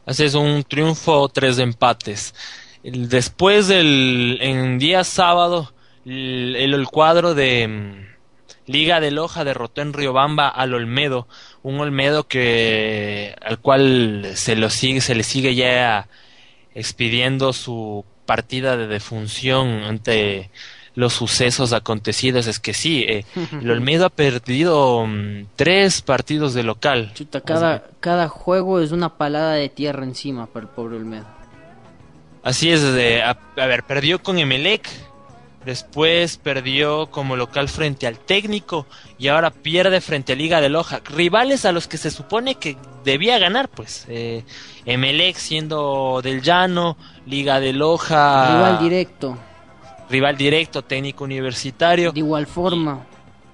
Así es un triunfo, tres empates. Después del en día sábado, el, el- el cuadro de mm, Liga de Loja derrotó en Riobamba al Olmedo, un Olmedo que al cual se lo sigue, se le sigue ya expidiendo su partida de defunción ante los sucesos acontecidos. Es que sí, eh, el Olmedo ha perdido mm, tres partidos de local. Chuta, cada, cada juego es una palada de tierra encima para el pobre Olmedo. Así es, de, a, a ver, perdió con Emelec, Después perdió como local frente al técnico y ahora pierde frente a Liga de Loja. Rivales a los que se supone que debía ganar, pues. Eh, Emelec siendo del llano, Liga de Loja. Rival directo. Rival directo, técnico universitario. De igual forma.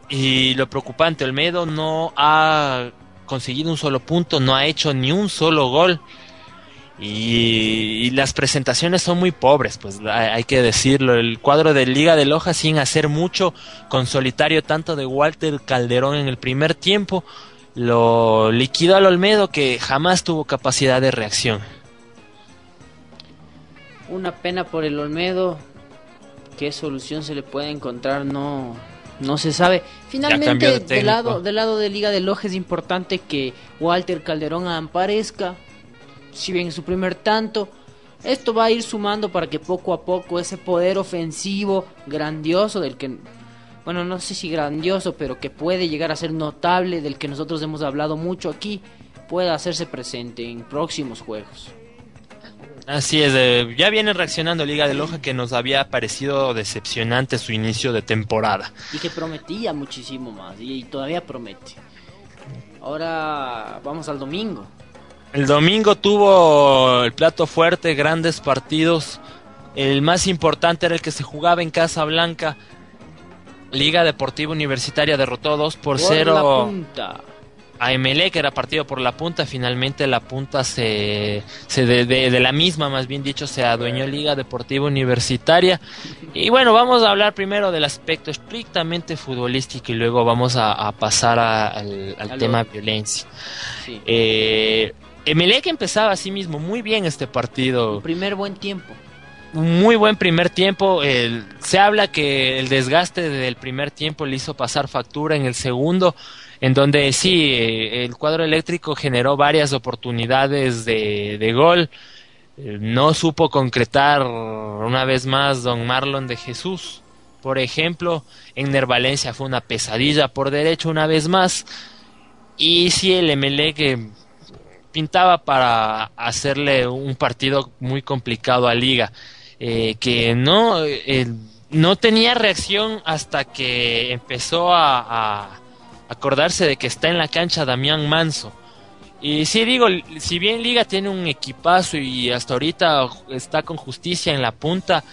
Y lo preocupante, Olmedo no ha conseguido un solo punto, no ha hecho ni un solo gol. Y, y las presentaciones son muy pobres, pues hay, hay que decirlo. El cuadro de Liga de Loja sin hacer mucho, con solitario tanto de Walter Calderón en el primer tiempo, lo liquidó al Olmedo que jamás tuvo capacidad de reacción. Una pena por el Olmedo. ¿Qué solución se le puede encontrar? No, no se sabe. Finalmente, de del lado, del lado de Liga de Loja es importante que Walter Calderón aparezca. Si bien es su primer tanto, esto va a ir sumando para que poco a poco ese poder ofensivo grandioso del que, bueno, no sé si grandioso, pero que puede llegar a ser notable, del que nosotros hemos hablado mucho aquí, pueda hacerse presente en próximos juegos. Así es, eh, ya viene reaccionando Liga de Loja que nos había parecido decepcionante su inicio de temporada. Y que prometía muchísimo más, y todavía promete. Ahora vamos al domingo. El domingo tuvo el plato fuerte, grandes partidos. El más importante era el que se jugaba en Casa Blanca. Liga Deportiva Universitaria derrotó 2 por Por 0 la punta. a Emelec, era partido por la punta. Finalmente la punta se, se de, de- de la misma, más bien dicho, se adueñó Liga Deportiva Universitaria. Y bueno, vamos a hablar primero del aspecto estrictamente futbolístico y luego vamos a, a pasar a- al, al tema violencia. Sí. Eh, Emelec empezaba así mismo muy bien este partido. Primer buen tiempo. Un muy buen primer tiempo. El- se habla que el desgaste del primer tiempo le hizo pasar factura en el segundo, en donde sí, eh, el cuadro eléctrico generó varias oportunidades de, de gol. Eh, No supo concretar una vez más don Marlon de Jesús. Por ejemplo, Enner Valencia fue una pesadilla por derecho una vez más. Y sí, el Emelec eh, pintaba para hacerle un partido muy complicado a Liga, eh, que no, no tenía reacción hasta que empezó a, a acordarse de que está en la cancha Damián Manso. Y sí digo, si bien Liga tiene un equipazo y hasta ahorita está con justicia en la punta,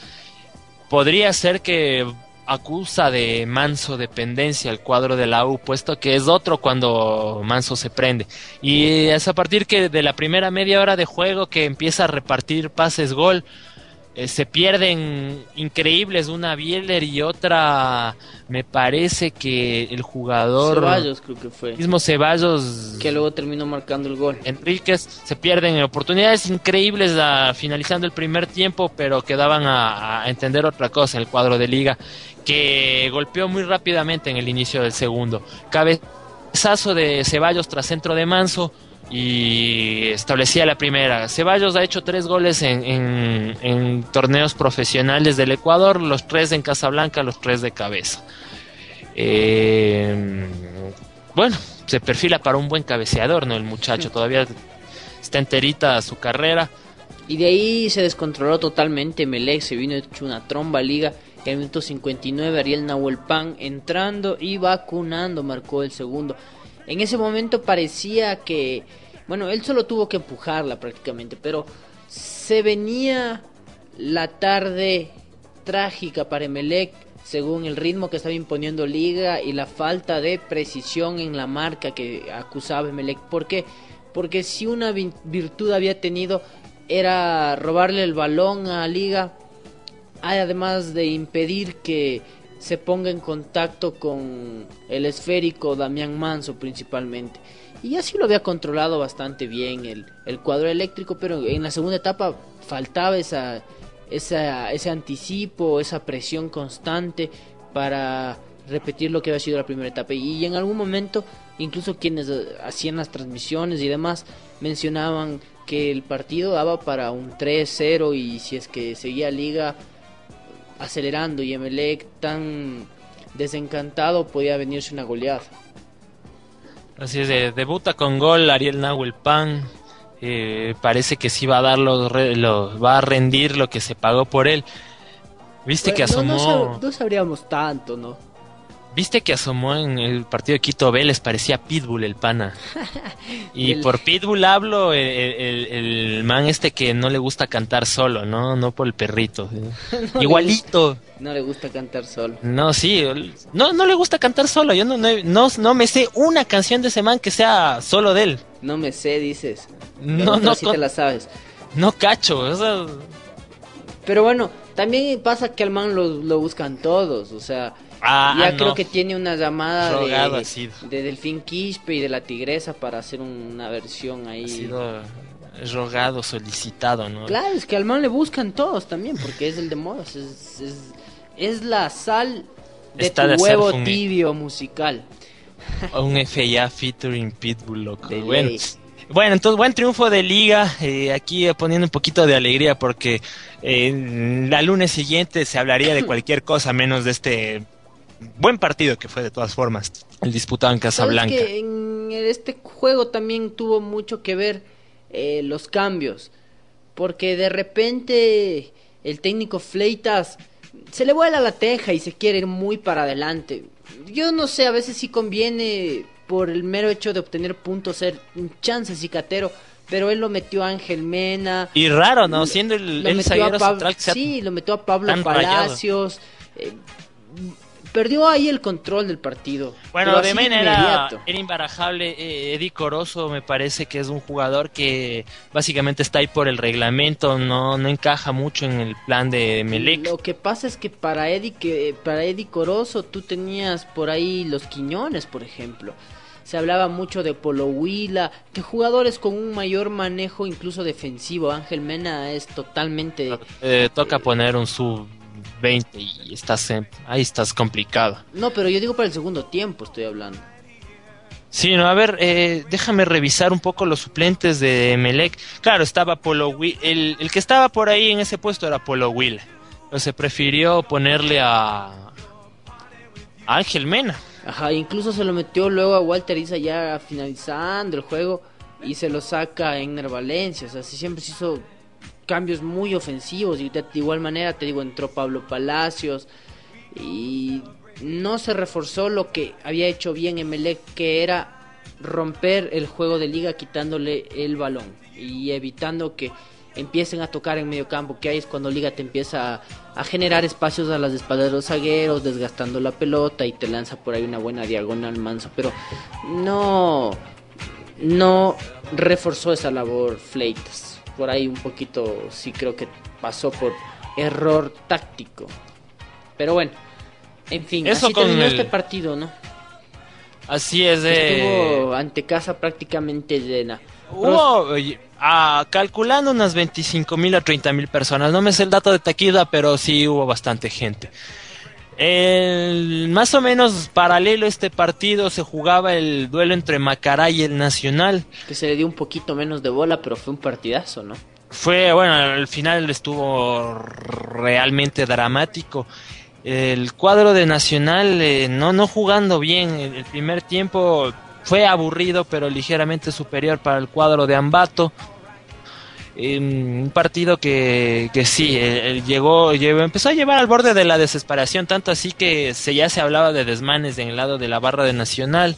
podría ser que acusa de Manso dependencia el cuadro de la U, puesto que es otro cuando Manso se prende. Y es a partir que de la primera media hora de juego que empieza a repartir pases gol, eh, se pierden increíbles, una Bieler y otra, me parece que el jugador Ceballos creo que fue. mismo Ceballos Que luego terminó marcando el gol. Enríquez se pierden oportunidades increíbles a- finalizando el primer tiempo, pero que daban a, a entender otra cosa en el cuadro de liga, que golpeó muy rápidamente en el inicio del segundo. De Ceballos tras centro de Manso y establecía la primera. Ceballos ha hecho tres goles en, en- en torneos profesionales del Ecuador, los tres en Casablanca, los tres de cabeza. Eh, bueno, se perfila para un buen cabeceador, ¿no? El muchacho todavía está enterita su carrera. Y de ahí se descontroló totalmente Melec, se vino hecho una tromba liga. Y al minuto 59 Ariel Nahuelpan entrando y vacunando marcó el segundo. En ese momento parecía que, bueno, él solo tuvo que empujarla prácticamente, pero se venía la tarde trágica para Emelec según el ritmo que estaba imponiendo Liga y la falta de precisión en la marca que acusaba Emelec. ¿Por qué? Porque si una vi- virtud había tenido era robarle el balón a Liga, además de impedir que se ponga en contacto con el esférico Damián Manso principalmente. Y así lo había controlado bastante bien el, el cuadro eléctrico, pero en la segunda etapa faltaba esa, esa, ese anticipo, esa presión constante para repetir lo que había sido la primera etapa. Y en algún momento, incluso quienes hacían las transmisiones y demás, mencionaban que el partido daba para un 3-0 y si es que seguía liga acelerando y Emelec tan desencantado podía venirse una goleada. Así es, de- debuta con gol Ariel Nahuel Pan. Eh, parece que sí va a dar los re- lo- va a rendir lo que se pagó por él. Viste que No, no asomó, sab- no sabríamos tanto, ¿no? Viste que asomó en el partido de Quito Vélez, parecía Pitbull el pana. Y El- por Pitbull hablo el, el- el man este que no le gusta cantar solo, no, no por el perrito. Igualito. No le gusta cantar solo. No, sí, no, no le gusta cantar solo. Yo no, no, no, no me sé una canción de ese man que sea solo de él. No me sé, dices. No, no, sí con- te la sabes. no cacho. o sea, Pero bueno, también pasa que al man lo, lo buscan todos, o sea, Ah, ya ah, creo no. que tiene una llamada Rogado de, Delfín Quispe y de la Tigresa para hacer una versión ahí. ha sido rogado, solicitado, ¿no? Claro, es que al man le buscan todos también, porque es el de modas, es, es, es la sal de Está tu de huevo un- tibio musical. Un FA featuring Pitbull, loco. De Bueno, ley. Bueno, entonces buen triunfo de liga, eh, aquí poniendo un poquito de alegría porque eh, la lunes siguiente se hablaría de cualquier cosa menos de este buen partido que fue de todas formas el disputado en ¿Sabes Casablanca. que en este juego también tuvo mucho que ver eh, los cambios? Porque de repente el técnico Fleitas se le vuela la teja y se quiere ir muy para adelante. Yo no sé, a veces sí conviene por el mero hecho de obtener puntos ser un chance cicatero, pero él lo metió a Ángel Mena. Y raro, ¿no? Siendo el, lo el metió a zaguero Pab- central que sea Sí, lo metió a Pablo. Palacios. eh, perdió ahí el control del partido. Bueno, de Mena era, era imbarajable. Eh, Eddie Corozo me parece que es un jugador que básicamente está ahí por el reglamento, no, no encaja mucho en el plan de Melec. Lo que pasa es que para Eddie que para Eddie Corozo tú tenías por ahí los Quiñones, por ejemplo. Se hablaba mucho de Polo Huila, que jugadores con un mayor manejo incluso defensivo. Ángel Mena es totalmente Eh, toca poner un sub 20 y estás en- ahí estás complicado. No, pero yo digo para el segundo tiempo estoy hablando. Sí, no, a ver, eh, déjame revisar un poco los suplentes de Melec. Claro, estaba Polo el, el que estaba por ahí en ese puesto era Polo Huila. Pero se prefirió ponerle a, a Ángel Mena. Ajá, incluso se lo metió luego a Walter Isa ya finalizando el juego y se lo saca a Egner Valencia. O sea, sí siempre se hizo cambios muy ofensivos y de, de igual manera, te digo, entró Pablo Palacios y no se reforzó lo que había hecho bien Emelec, que era romper el juego de liga quitándole el balón y evitando que empiecen a tocar en medio campo, que ahí es cuando Liga te empieza a, a generar espacios a las espaldas de los zagueros, desgastando la pelota y te lanza por ahí una buena diagonal manso, pero no, no reforzó esa labor Fleitas. Por ahí un poquito sí creo que pasó por error táctico. Pero bueno, en fin, Eso así terminó el- este partido, ¿no? Así es de... Estuvo ante casa prácticamente llena. Hubo, ah, calculando unas 25 mil a 30 mil personas. No me sé el dato de taquilla, pero sí hubo bastante gente. El- más o menos paralelo a este partido se jugaba el duelo entre Macará y el Nacional. que se le dio un poquito menos de bola, pero fue un partidazo, ¿no? Fue, bueno, al final estuvo realmente dramático. El cuadro de Nacional eh, no, no jugando bien. El, el primer tiempo fue aburrido, pero ligeramente superior para el cuadro de Ambato. Eh, un partido que, que sí, eh, eh, llegó, llegó- empezó a llevar al borde de la desesperación, tanto así que se, ya se hablaba de desmanes en el lado de la barra de Nacional.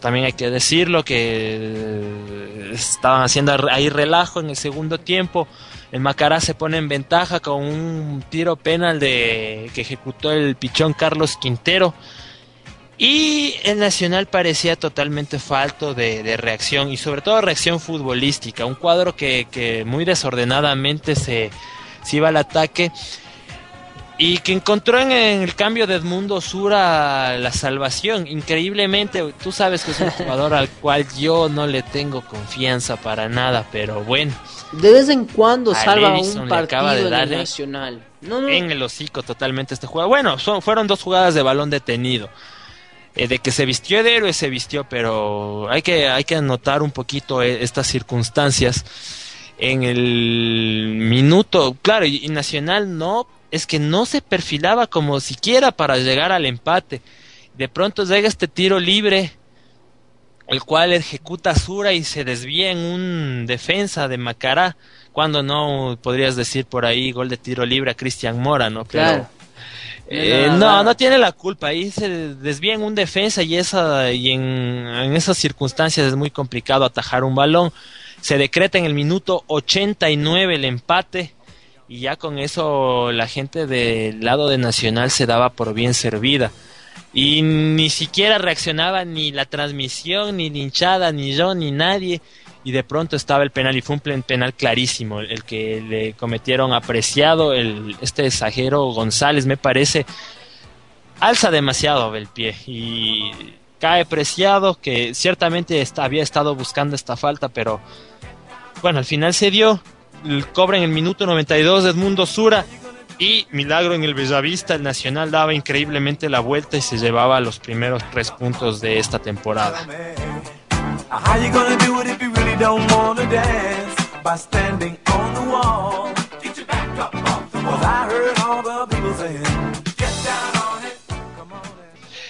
También hay que decirlo que eh, estaban haciendo ahí relajo en el segundo tiempo. El Macará se pone en ventaja con un tiro penal de que ejecutó el pichón Carlos Quintero. Y el Nacional parecía totalmente falto de, de reacción y sobre todo reacción futbolística. Un cuadro que, que muy desordenadamente se, se iba al ataque y que encontró en el cambio de Edmundo Sura la salvación. Increíblemente, tú sabes que es un jugador al cual yo no le tengo confianza para nada, pero bueno, De vez en cuando salva un partido de en el dar. Nacional. No, no, en el hocico totalmente este jugador. Bueno, son, fueron dos jugadas de balón detenido. Eh, de que se vistió de héroe, se vistió, pero hay que, hay que anotar un poquito eh, estas circunstancias. En el minuto, claro, y, Nacional no, es que no se perfilaba como siquiera para llegar al empate. De pronto llega este tiro libre, el cual ejecuta Sura y se desvía en un defensa de Macará, cuando no podrías decir por ahí gol de tiro libre a Cristian Mora, ¿no? Pero Claro. Eh, Nada. no, no tiene la culpa. Ahí se desvía en un defensa y, esa, y en, en esas circunstancias es muy complicado atajar un balón. Se decreta en el minuto 89 el empate y ya con eso la gente del lado de Nacional se daba por bien servida. Y ni siquiera reaccionaba ni la transmisión, ni la hinchada, ni yo, ni nadie. Y de pronto estaba el penal y fue un penal clarísimo, el que le cometieron apreciado, el, este exagero González me parece, alza demasiado el pie y cae preciado, que ciertamente está- había estado buscando esta falta, pero bueno, al final se dio, el cobra en el minuto 92 de Edmundo Sura y milagro en el Bellavista, el Nacional daba increíblemente la vuelta y se llevaba los primeros tres puntos de esta temporada. Don't wanna dance? By standing on the wall.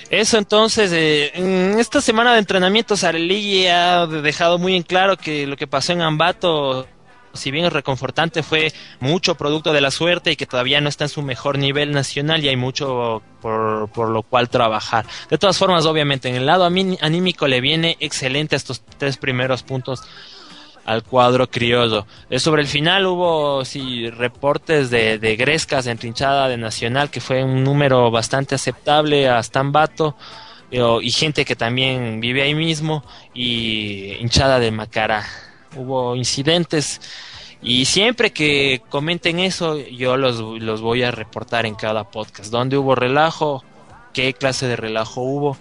Eso entonces, eh, esta semana de entrenamiento, Sarelli ha dejado muy en claro que lo que pasó en Ambato, si bien reconfortante, fue mucho producto de la suerte y que todavía no está en su mejor nivel nacional y hay mucho por, por lo cual trabajar. De todas formas, obviamente, en el lado anímico le viene excelente estos tres primeros puntos al cuadro criollo. Eh, sobre el final hubo sí, reportes de, de grescas en trinchada de Nacional, que fue un número bastante aceptable hasta Ambato, eh, y gente que también vive ahí mismo, y hinchada de Macará. Hubo incidentes, y siempre que comenten eso, yo los, los voy a reportar en cada podcast. ¿Dónde hubo relajo? ¿Qué clase de relajo hubo?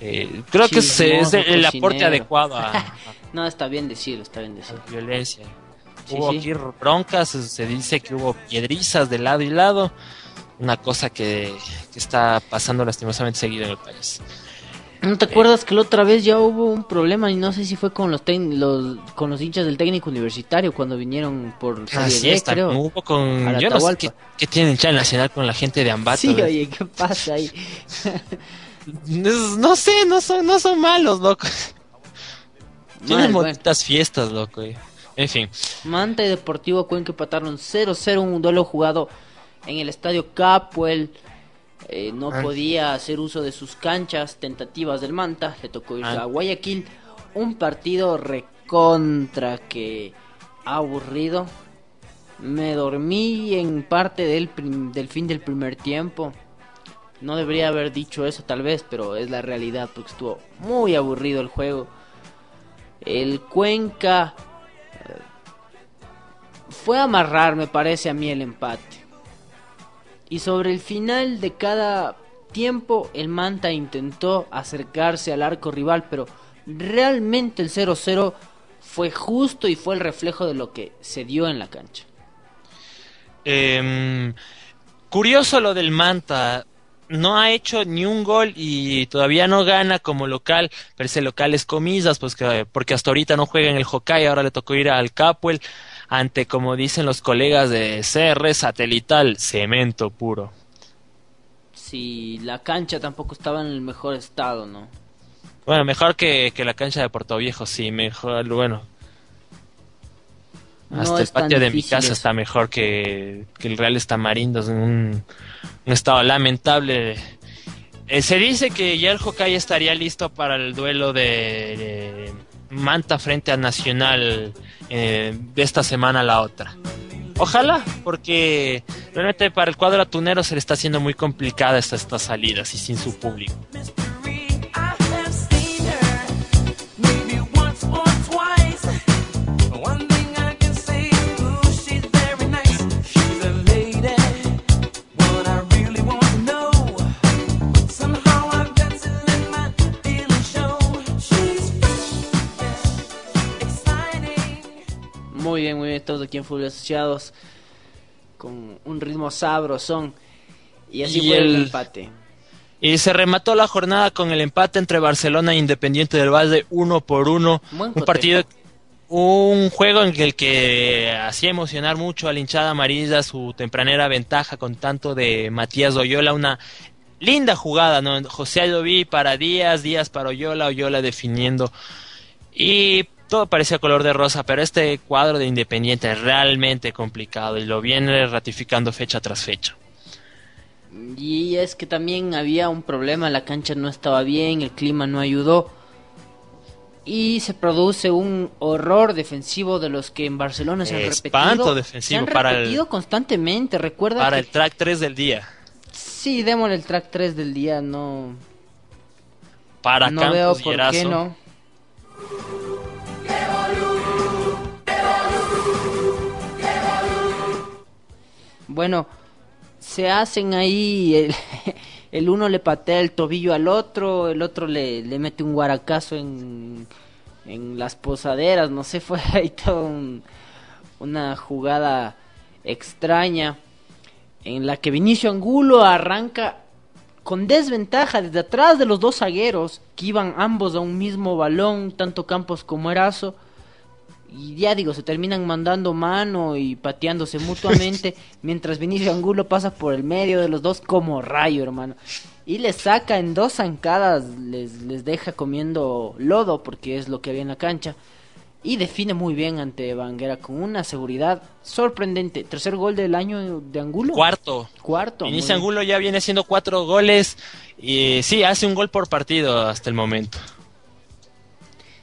Eh, creo que es, es el, el aporte adecuado a, a- No, está bien decirlo, está bien decirlo. violencia. Sí, hubo sí. aquí broncas, se dice que hubo piedrizas de lado y lado, una cosa que, que está pasando lastimosamente seguido en el país. ¿No te acuerdas que la otra vez ya hubo un problema y no sé si fue con los, los con los hinchas del técnico universitario cuando vinieron por Serie Así B, es, creo? también hubo con... Yo no sé qué, qué tiene el Nacional con la gente de Ambato. Sí, oye, ¿qué pasa ahí? No sé, no son, no son malos, loco. Tienen Mal, bueno. bonitas fiestas, loco. eh. En fin, Manta y Deportivo Cuenca empataron 0-0 un duelo jugado en el estadio Capuel. Eh, no Ah. podía hacer uso de sus canchas tentativas del Manta. Le tocó irse Ah. a Guayaquil. Un partido recontra que aburrido. Me dormí en parte del, del fin del primer tiempo. No debería haber dicho eso tal vez, pero es la realidad porque estuvo muy aburrido el juego. El Cuenca eh, fue a amarrar, me parece a mí, el empate. Y sobre el final de cada tiempo, el Manta intentó acercarse al arco rival, pero realmente el 0-0 fue justo y fue el reflejo de lo que se dio en la cancha. Em, curioso lo del Manta. No ha hecho ni un gol y todavía no gana como local, pero ese local es pues que, porque hasta ahorita no juega en el Hokkaido, ahora le tocó ir al Capuel ante, como dicen los colegas de CR Satelital, cemento puro. Si la cancha tampoco estaba en el mejor estado, ¿no? Bueno, mejor que, que la cancha de Puerto Viejo, sí, mejor, bueno. No Hasta el patio de mi casa eso. está mejor que, que el Real Estamarindos en un, un estado lamentable. Eh, se dice que ya el estaría listo para el duelo de, de Manta frente a Nacional eh, de esta semana a la otra. Ojalá, porque realmente para el cuadro atunero se le está haciendo muy complicada estas, estas salidas y sin su público. Muy bien, muy bien, todos aquí en Fútbol Asociados con un ritmo sabrosón. Y así Y fue el el- empate. Y se remató la jornada con el empate entre Barcelona e Independiente del Valle uno por uno. Buen Un cotejo. partido, un juego en el que hacía emocionar mucho a la hinchada amarilla su tempranera ventaja con tanto de Matías Oyola, una linda jugada, ¿no? José Ayoví para Díaz, Díaz para Oyola, Oyola definiendo. Y todo parecía color de rosa, pero este cuadro de Independiente es realmente complicado y lo viene ratificando fecha tras fecha. Y es que también había un problema, la cancha no estaba bien, el clima no ayudó. Y se produce un horror defensivo de los que en Barcelona se han Espanto repetido. defensivo se han para el- repetido constantemente, recuerda Para que- el track 3 del día. Sí, démosle el track 3 del día, no, Para no veo Campos por Llerazo. qué no. Bueno, se hacen ahí, el, uno le patea el tobillo al otro, el otro le, le mete un guaracazo en, en las posaderas, no sé, fue ahí toda un- una jugada extraña en la que Vinicio Angulo arranca con desventaja desde atrás de los dos zagueros que iban ambos a un mismo balón, tanto Campos como Erazo. Y ya digo, se terminan mandando mano y pateándose mutuamente, mientras Vinicio Angulo pasa por el medio de los dos como rayo, hermano. Y les saca en dos zancadas, les, les deja comiendo lodo, porque es lo que había en la cancha. Y define muy bien ante Banguera con una seguridad sorprendente. Tercer gol del año de Angulo. Cuarto. Cuarto. bien. Angulo ya viene haciendo cuatro goles. Y sí, hace un gol por partido hasta el momento.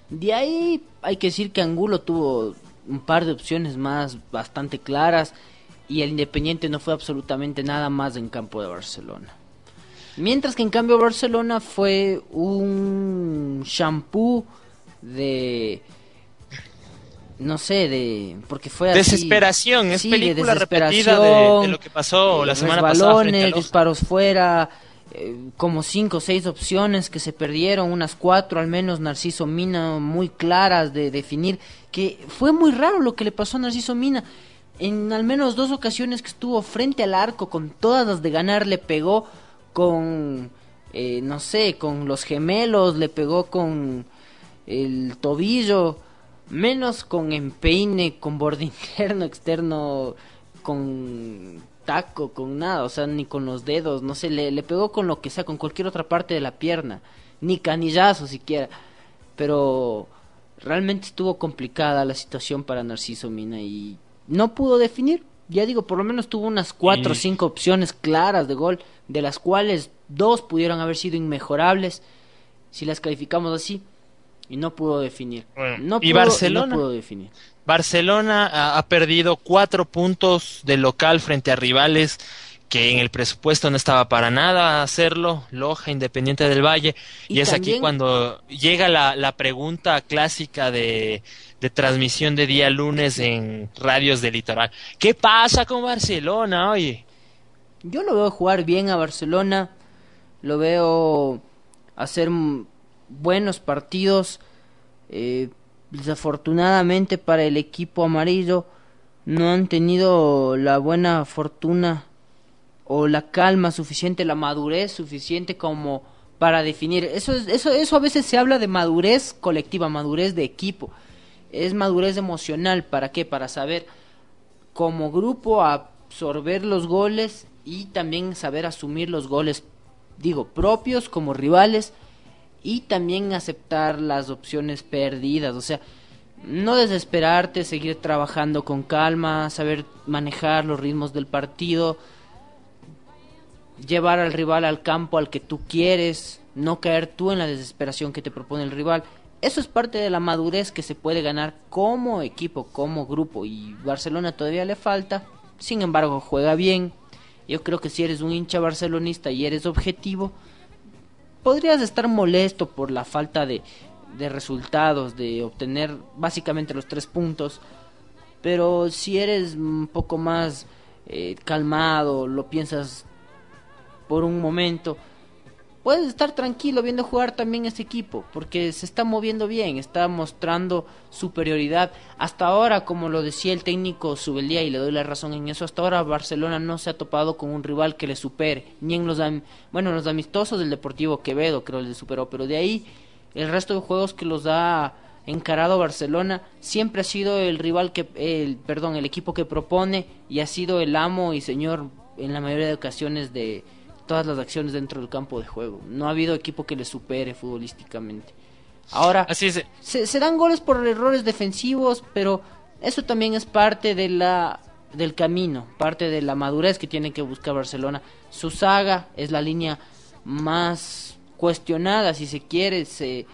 De ahí hay que decir que Angulo tuvo un par de opciones más bastante claras y el Independiente no fue absolutamente nada más en campo de Barcelona. Mientras que en cambio Barcelona fue un shampoo de no sé, de porque fue así- Desesperación, es Sí, de película repetida de, desesperación, de lo que pasó la semana pasada Loja. disparos fuera, como cinco o seis opciones que se perdieron, unas cuatro al menos Narciso Mina muy claras de definir, que fue muy raro lo que le pasó a Narciso Mina. En al menos dos ocasiones que estuvo frente al arco con todas las de ganar le pegó con eh, no sé, con los gemelos, le pegó con el tobillo, menos con empeine, con borde interno, externo, con taco, con nada, o sea, ni con los dedos, no sé, le, le pegó con lo que sea, con cualquier otra parte de la pierna, ni canillazo siquiera, pero realmente estuvo complicada la situación para Narciso Mina y no pudo definir, ya digo, por lo menos tuvo unas cuatro o cinco opciones claras de gol, de las cuales dos pudieron haber sido inmejorables, si las calificamos así, y no pudo definir. Bueno, no y pudo- Barcelona. no pudo definir. Barcelona ha, ha perdido cuatro puntos de local frente a rivales que en el presupuesto no estaba para nada hacerlo, Loja, Independiente del Valle, y, Y es aquí cuando llega la, la pregunta clásica de, de transmisión de día lunes en radios del litoral. ¿Qué pasa con Barcelona, oye? Yo lo veo jugar bien a Barcelona, lo veo hacer buenos partidos. eh, desafortunadamente para el equipo amarillo no han tenido la buena fortuna o la calma suficiente, la madurez suficiente como para definir. Eso es, eso eso a veces se habla de madurez colectiva, madurez de equipo. Es madurez emocional, ¿para qué? Para saber como grupo absorber los goles y también saber asumir los goles, digo, propios como rivales y también aceptar las opciones perdidas, o sea, no desesperarte, seguir trabajando con calma, saber manejar los ritmos del partido, llevar al rival al campo al que tú quieres, no caer tú en la desesperación que te propone el rival. Eso es parte de la madurez que se puede ganar como equipo, como grupo. Y Barcelona todavía le falta. Sin embargo, juega bien. Yo creo que si eres un hincha barcelonista y eres objetivo, podrías estar molesto por la falta de, de resultados, de obtener básicamente los tres puntos. Pero si eres un poco más eh, calmado, lo piensas por un momento, puedes estar tranquilo viendo jugar también este equipo, porque se está moviendo bien, está mostrando superioridad. Hasta ahora, como lo decía el técnico Subeldía, y le doy la razón en eso, hasta ahora Barcelona no se ha topado con un rival que le supere, ni en los, bueno, en los amistosos del Deportivo Quevedo creo le superó, pero de ahí el resto de juegos que los ha encarado Barcelona siempre ha sido el rival que, el, perdón, el equipo que propone y ha sido el amo y señor en la mayoría de ocasiones de todas las acciones dentro del campo de juego. No ha habido equipo que le supere futbolísticamente. Ahora, Así es. se, se dan goles por errores defensivos, pero eso también es parte de la del camino, parte de la madurez que tiene que buscar Barcelona. Su saga es la línea más cuestionada, si se quiere, se,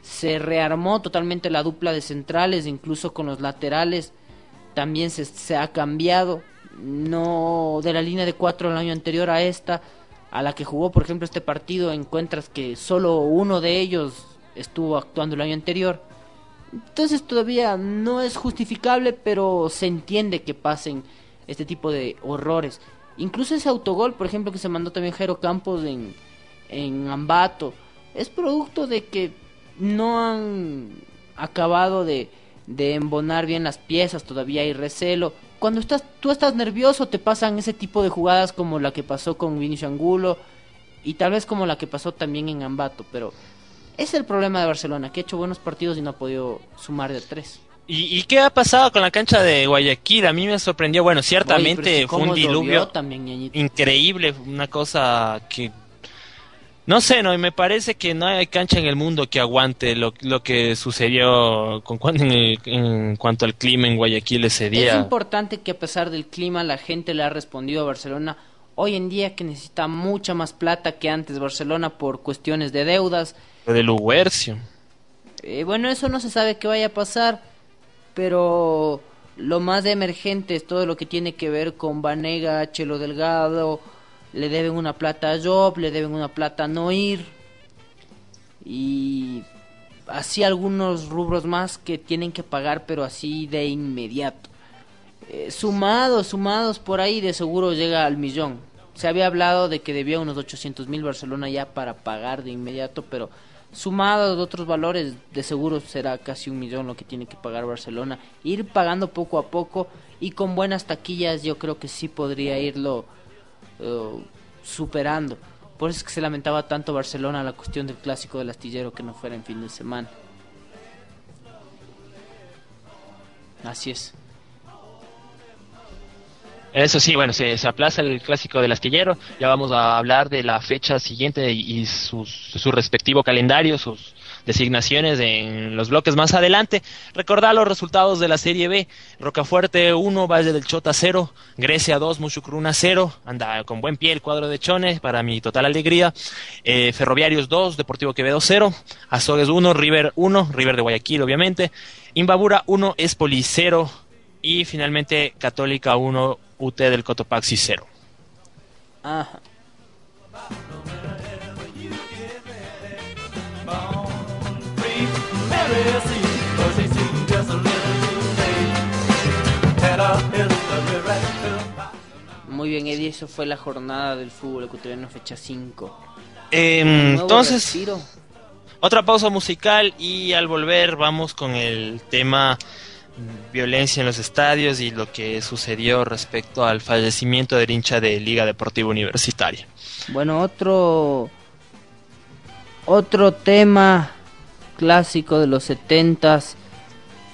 se rearmó totalmente la dupla de centrales, incluso con los laterales también se, se ha cambiado, no de la línea de cuatro del año anterior a esta, a la que jugó, por ejemplo, este partido, encuentras que solo uno de ellos estuvo actuando el año anterior. Entonces todavía no es justificable, pero se entiende que pasen este tipo de horrores. Incluso ese autogol, por ejemplo, que se mandó también Jairo Campos en, en Ambato, es producto de que no han acabado de, de embonar bien las piezas, todavía hay recelo. Cuando estás, tú estás nervioso te pasan ese tipo de jugadas como la que pasó con Vinicio Angulo y tal vez como la que pasó también en Ambato, pero es el problema de Barcelona, que ha hecho buenos partidos y no ha podido sumar de tres. ¿Y, y qué ha pasado con la cancha de Guayaquil? A mí me sorprendió, bueno, ciertamente si fue un diluvio también, increíble, una cosa que... No sé, no, y me parece que no hay cancha en el mundo que aguante lo, lo que sucedió con, en, el- en cuanto al clima en Guayaquil ese Es día. importante que a pesar del clima la gente le ha respondido a Barcelona hoy en día que necesita mucha más plata que antes Barcelona por cuestiones de deudas. Lo de Luguercio. Eh, bueno, eso no se sabe qué vaya a pasar, pero lo más emergente es todo lo que tiene que ver con Vanega, Chelo Delgado, le deben una plata a Job, le deben una plata a Noir y así algunos rubros más que tienen que pagar, pero así de inmediato. Eh, sumados, sumados por ahí, de seguro llega al millón. Se había hablado de que debía unos 800 mil Barcelona ya para pagar de inmediato, pero sumado de otros valores, de seguro será casi un millón lo que tiene que pagar Barcelona. Ir pagando poco a poco y con buenas taquillas, yo creo que sí podría irlo eh, superando. Por eso es que se lamentaba tanto Barcelona la cuestión del clásico del astillero que no fuera en fin de semana. Así es. Eso sí, bueno, se, aplaza el clásico del astillero. Ya vamos a hablar de la fecha siguiente y, y su respectivo calendario, sus designaciones en los bloques más adelante. Recordar los resultados de la Serie B. Rocafuerte 1, Valle del Chota 0, Grecia 2, Muchucruna 0. Anda con buen pie el cuadro de Chone, para mi total alegría. Eh, Ferroviarios 2, Deportivo Quevedo 0, Azogues 1, River 1, River de Guayaquil obviamente. Imbabura 1, Espoli 0 y finalmente Católica 1, UT del Cotopaxi 0. Ajá. Muy bien, Eddie, eso fue la jornada del fútbol ecuatoriano fecha 5. Eh, Nuevo entonces, respiro. otra pausa musical y al volver vamos con el tema violencia en los estadios y lo que sucedió respecto al fallecimiento del hincha de Liga Deportiva Universitaria. Bueno, otro otro tema clásico de los setentas,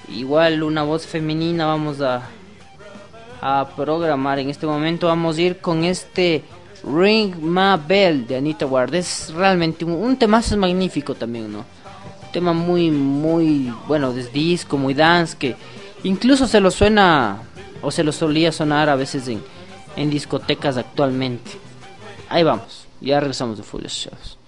igual una voz femenina vamos a a programar en este momento. Vamos a ir con este Ring My Bell de Anita Ward. Es realmente un, un temazo magnífico también, ¿no? Un tema muy, muy, bueno, de disco, muy dance, que incluso se lo suena o se lo solía sonar a veces en, discotecas actualmente. Ahí vamos, ya regresamos de Full Shows.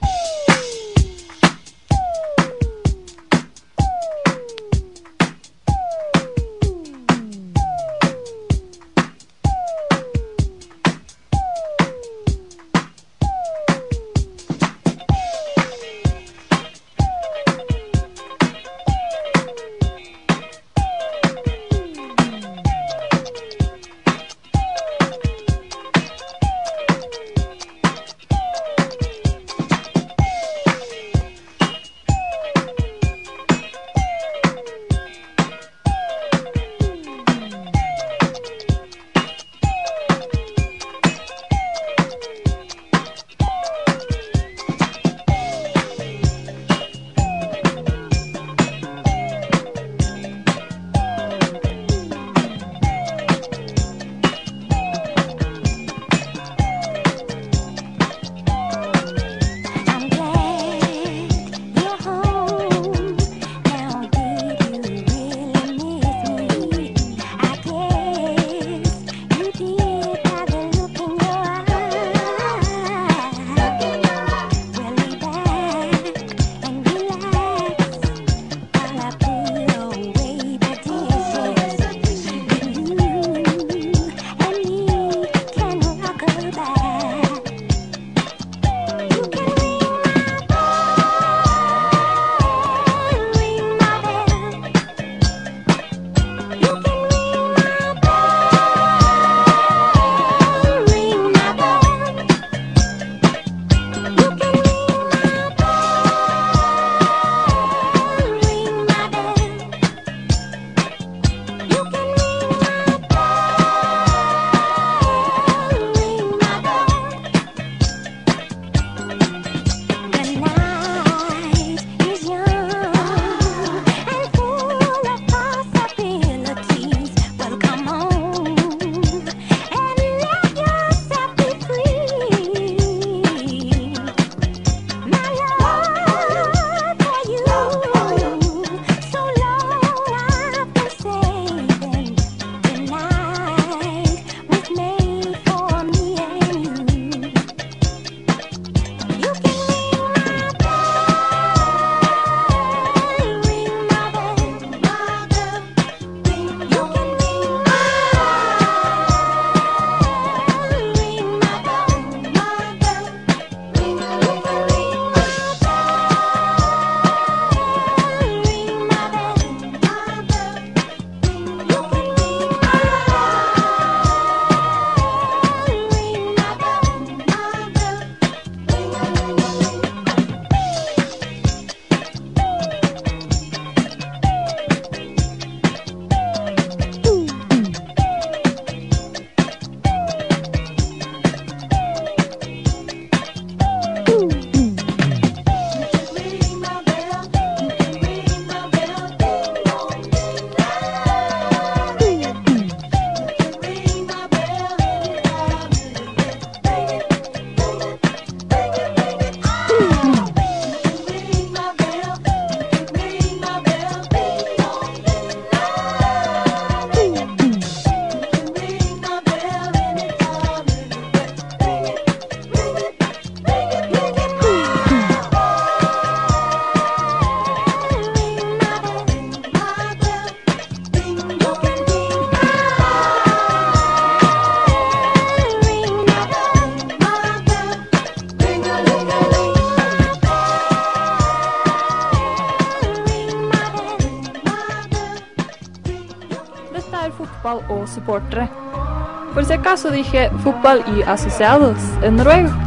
Por si acaso dije fútbol y asociados en noruego.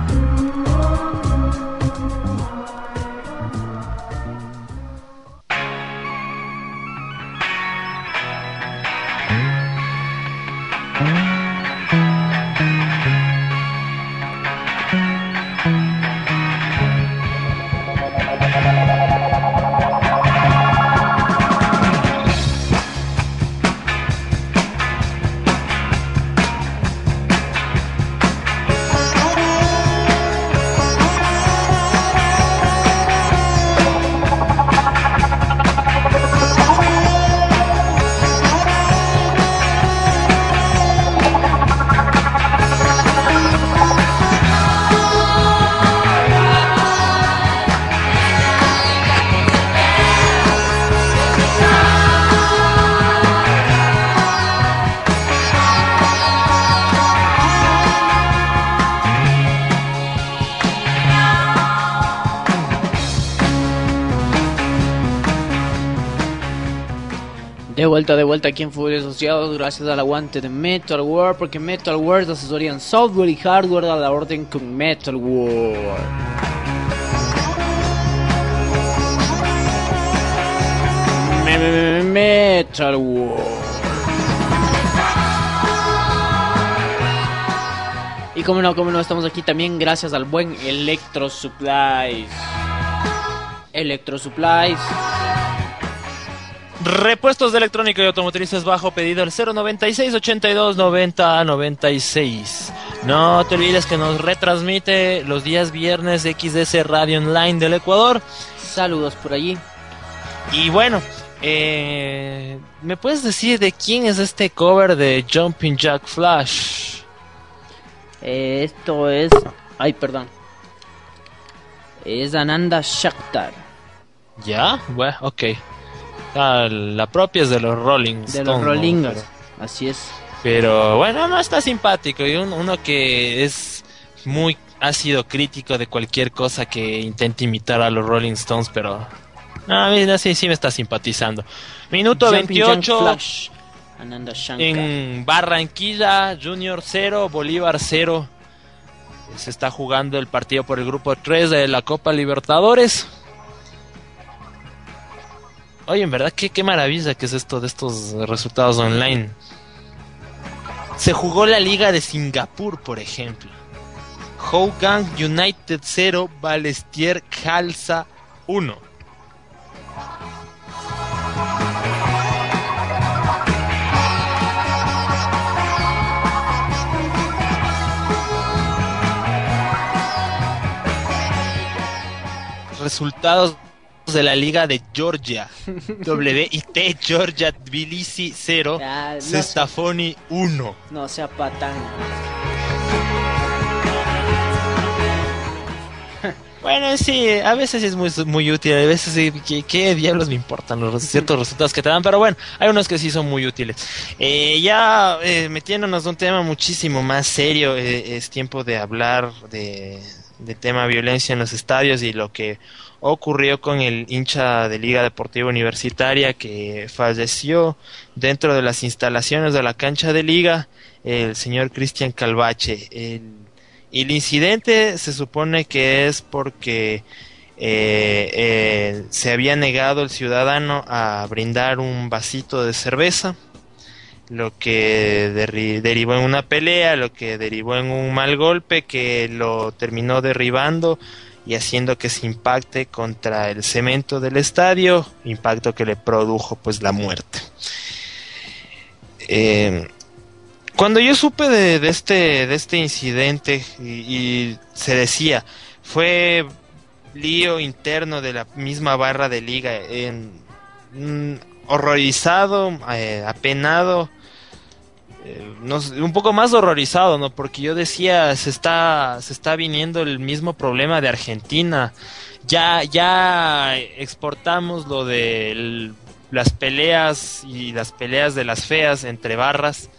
De vuelta, de vuelta aquí en Fútbol Asociados, gracias al aguante de Metal World, porque Metal World es asesoría en software y hardware a la orden con Metal World. Me- me- me- Metal World. Y como no, como no, estamos aquí también gracias al buen Electro Supplies. Electro Supplies. Repuestos de electrónica y automotrices bajo pedido al 096 82 90 96. No te olvides que nos retransmite los días viernes XDC Radio Online del Ecuador. Saludos por allí. Y bueno, eh, ¿me puedes decir de quién es este cover de Jumping Jack Flash? Eh, esto es. Ay, perdón. Es Ananda Shakhtar. ¿Ya? Bueno, ok. Ah, la propia es de los Rolling De Stones, los ¿no? Rollingers. Pero- Así es. Pero bueno, no está simpático. Y un- uno que es muy ha sido crítico de cualquier cosa que intente imitar a los Rolling Stones, pero no, a mí no, sí, sí me está simpatizando. Minuto Jumping Jack 28 Flash. Ananda Shankar. en Barranquilla, Junior 0, Bolívar 0. Se está jugando el partido por el grupo 3 de la Copa Libertadores. Oye, en verdad, qué, qué maravilla que es esto de estos resultados online. Se jugó la Liga de Singapur, por ejemplo. Hougang United 0, Balestier Khalsa 1. Resultados de la Liga de Georgia. WIT Georgia Tbilisi 0, Ah, no Sestafoni 1. No sea patán. Bueno, sí, a veces es muy, muy útil, a veces sí, ¿qué, qué diablos me importan los ciertos resultados que te dan? Pero bueno, hay unos que sí son muy útiles. Eh, ya eh, metiéndonos en un tema muchísimo más serio, eh, es tiempo de hablar de, de tema violencia en los estadios y lo que ocurrió con el hincha de Liga Deportiva Universitaria que falleció dentro de las instalaciones de la cancha de Liga, el señor Cristian Calvache. El, el incidente se supone que es porque eh, eh, se había negado el ciudadano a brindar un vasito de cerveza, lo que derivó en una pelea, lo que derivó en un mal golpe que lo terminó derribando y haciendo que se impacte contra el cemento del estadio, impacto que le produjo pues la muerte. Eh, cuando yo supe de, este de este incidente y, se decía fue lío interno de la misma barra de liga mm, horrorizado eh, apenado eh, no un poco más horrorizado no porque yo decía se está se está viniendo el mismo problema de Argentina ya ya exportamos lo de el- las peleas y las peleas de las feas entre barras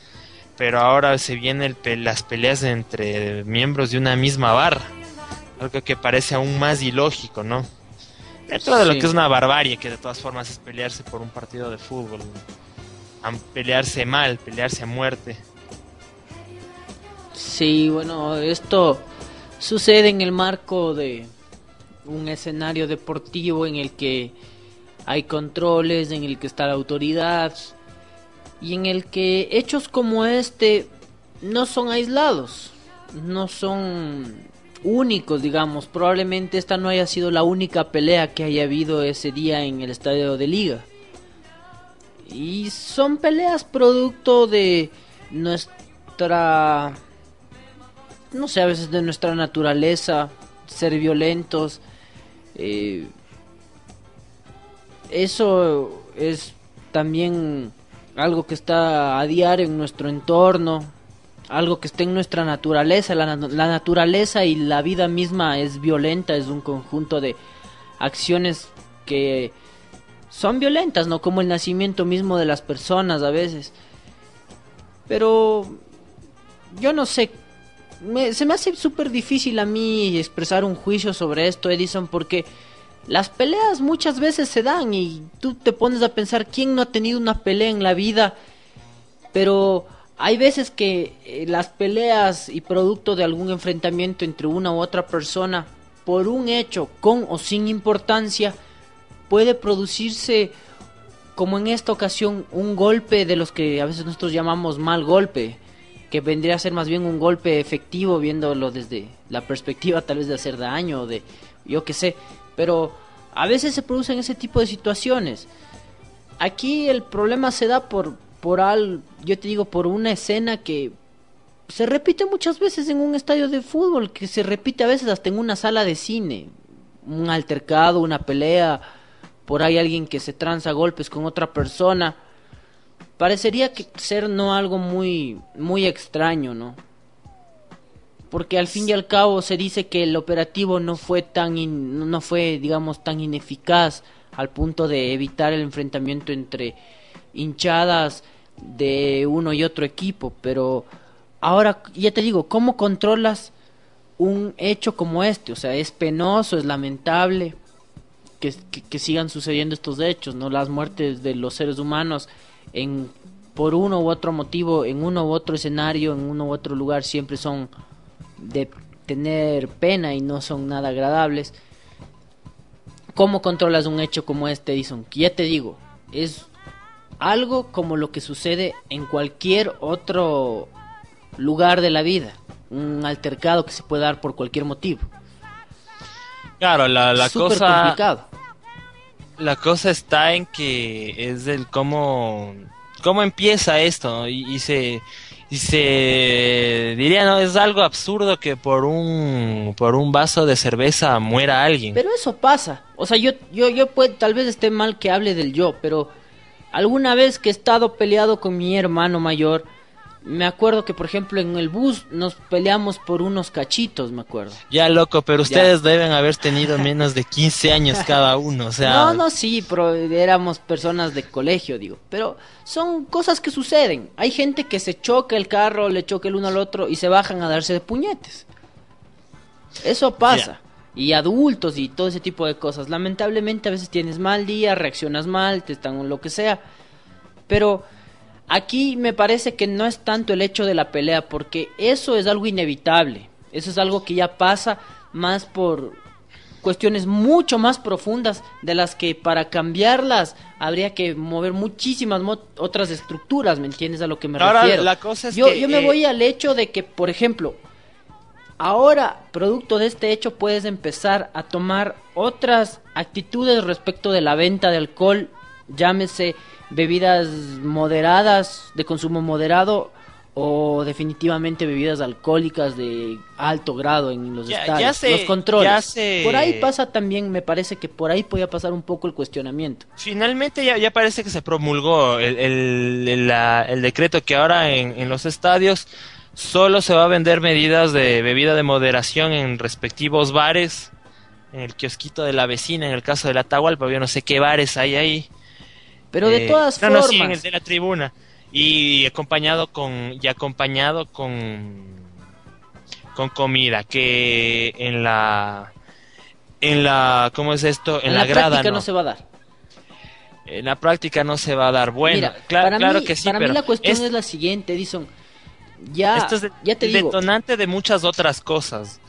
pero ahora se vienen las peleas entre miembros de una misma barra. Algo que parece aún más ilógico, ¿no? Dentro de lo que es una barbarie, que de todas formas es pelearse por un partido de fútbol. ¿no? A pelearse mal, pelearse a muerte. Sí, bueno, esto sucede en el marco de un escenario deportivo en el que hay controles, en el que está la autoridad y en el que hechos como este no son aislados, no son únicos, digamos. Probablemente esta no haya sido la única pelea que haya habido ese día en el estadio de liga. Y son peleas producto de nuestra no sé, a veces de nuestra naturaleza, ser violentos. eh, eso es también algo que está a diario en nuestro entorno, algo que está en nuestra naturaleza. La, la naturaleza y la vida misma es violenta, es un conjunto de acciones que son violentas, ¿no? Como el nacimiento mismo de las personas a veces. Pero yo no sé me- se me hace súper difícil a mí expresar un juicio sobre esto, Edison, porque las peleas muchas veces se dan y tú te pones a pensar quién no ha tenido una pelea en la vida, pero hay veces que eh, las peleas y producto de algún enfrentamiento entre una u otra persona, por un hecho con o sin importancia, puede producirse, como en esta ocasión, un golpe de los que a veces nosotros llamamos mal golpe que vendría a ser más bien un golpe efectivo viéndolo desde la perspectiva tal vez de hacer daño de yo qué sé, pero a veces se producen ese tipo de situaciones. Aquí el problema se da por por al, yo te digo por una escena que se repite muchas veces en un estadio de fútbol, que se repite a veces hasta en una sala de cine, un altercado, una pelea, por ahí alguien que se tranza a golpes con otra persona parecería que ser no algo muy muy extraño, ¿no? Porque al fin y al cabo se dice que el operativo no fue tan no fue digamos tan ineficaz al punto de evitar el enfrentamiento entre hinchadas de uno y otro equipo, pero ahora ya te digo, ¿cómo controlas un hecho como este? O sea, es penoso, es lamentable que, que, que sigan sucediendo estos hechos, ¿no? Las muertes de los seres humanos en por uno u otro motivo, en uno u otro escenario, en uno u otro lugar, siempre son de tener pena y no son nada agradables. ¿Cómo controlas un hecho como este, Edison? Ya te digo, es algo como lo que sucede en cualquier otro lugar de la vida. Un altercado que se puede dar por cualquier motivo. Claro, la, cosa complicado. La cosa está en que es el cómo cómo empieza esto y, y se y se diría no es algo absurdo que por un por un vaso de cerveza muera alguien. Pero eso pasa. O sea, yo, yo, yo tal vez esté mal que hable del yo, pero alguna vez que he estado peleado con mi hermano mayor, me acuerdo que, por ejemplo, en el bus nos peleamos por unos cachitos, me acuerdo. Ya loco, pero ustedes deben haber tenido menos de 15 años cada uno, o sea, No, no, sí, pero éramos personas de colegio, digo. Pero son cosas que suceden. Hay gente que se choca el carro, le choca el uno al otro y se bajan a darse de puñetes. Eso pasa. Y adultos y todo ese tipo de cosas. Lamentablemente a veces tienes mal día, reaccionas mal, te están lo que sea. Pero aquí me parece que no es tanto el hecho de la pelea, porque eso es algo inevitable. Eso es algo que ya pasa más por cuestiones mucho más profundas de las que para cambiarlas habría que mover muchísimas mo- otras estructuras, ¿me entiendes a lo que me Ahora, refiero? la cosa es yo, que, yo me eh, voy al hecho de que, por ejemplo, ahora, producto de este hecho, puedes empezar a tomar otras actitudes respecto de la venta de alcohol, llámese bebidas moderadas, de consumo moderado, o definitivamente bebidas alcohólicas de alto grado en los Ya- estadios, ya los controles. ya Por ahí pasa también, me parece que por ahí podía pasar un poco el cuestionamiento. finalmente ya, ya parece que se promulgó el, el, el- la- el decreto que ahora en, en los estadios solo se va a vender medidas de bebida de moderación en respectivos bares, en el kiosquito de la vecina, en el caso de la Atahualpa, yo no sé qué bares hay ahí. Pero de Eh, todas no, no, formas, sí, en el de la tribuna. Y acompañado con y acompañado con con comida que en la en la ¿cómo es esto? En, en la, la, grada práctica no. no se va a dar. en la práctica no se va a dar. Bueno, Mira, cla- para claro mí, que sí, para mí pero la cuestión es- es la siguiente, Edison. Ya, esto es de- ya te digo. detonante de muchas otras cosas.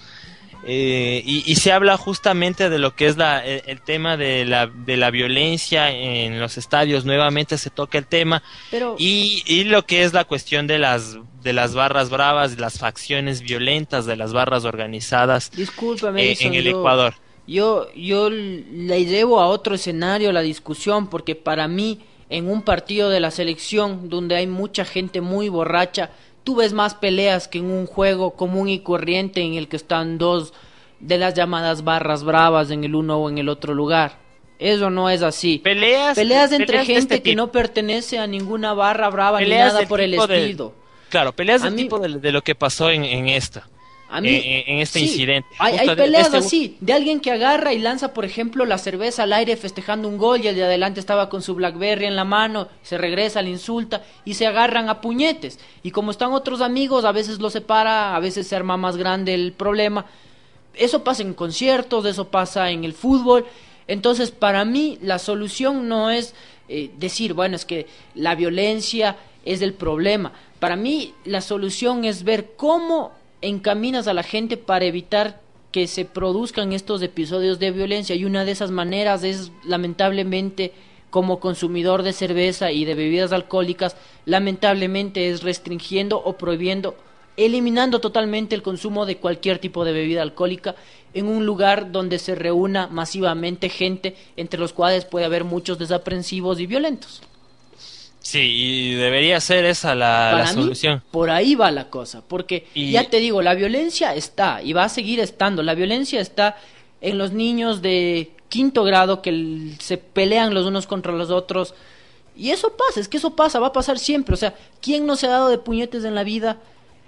Eh, y, y se habla justamente de lo que es la, el, el tema de la, de la violencia en los estadios. Nuevamente se toca el tema. Pero Y, y lo que es la cuestión de las, de las barras bravas, las facciones violentas de las barras organizadas discúlpame, eh, en el yo- Ecuador. Yo, yo le llevo a otro escenario la discusión porque para mí en un partido de la selección donde hay mucha gente muy borracha, tú ves más peleas que en un juego común y corriente en el que están dos de las llamadas barras bravas en el uno o en el otro lugar. Eso no es así. Peleas, Peleas entre peleas de gente este que tipo. no pertenece a ninguna barra brava ni nada por el de- estilo. Claro, peleas del tipo de, de lo que pasó en, en esta. A mí, en- en este sí, incidente. Hay, peleas este- así, de alguien que agarra y lanza, por ejemplo, la cerveza al aire festejando un gol y el de adelante estaba con su Blackberry en la mano, se regresa, le insulta y se agarran a puñetes. Y como están otros amigos, a veces lo separa, a veces se arma más grande el problema. Eso pasa en conciertos, eso pasa en el fútbol. Entonces, para mí, la solución no es eh, decir, bueno, es que la violencia es el problema. Para mí, la solución es ver cómo encaminas a la gente para evitar que se produzcan estos episodios de violencia. Y una de esas maneras es, lamentablemente, como consumidor de cerveza y de bebidas alcohólicas, lamentablemente es restringiendo o prohibiendo eliminando totalmente el consumo de cualquier tipo de bebida alcohólica en un lugar donde se reúna masivamente gente, entre los cuales puede haber muchos desaprensivos y violentos. Sí, y debería ser esa la, la Para mí, solución. por ahí va la cosa, porque Y- ya te digo, la violencia está y va a seguir estando. La violencia está en los niños de quinto grado que se pelean los unos contra los otros. Y eso pasa, es que eso pasa, va a pasar siempre. O sea, ¿quién no se ha dado de puñetes en la vida?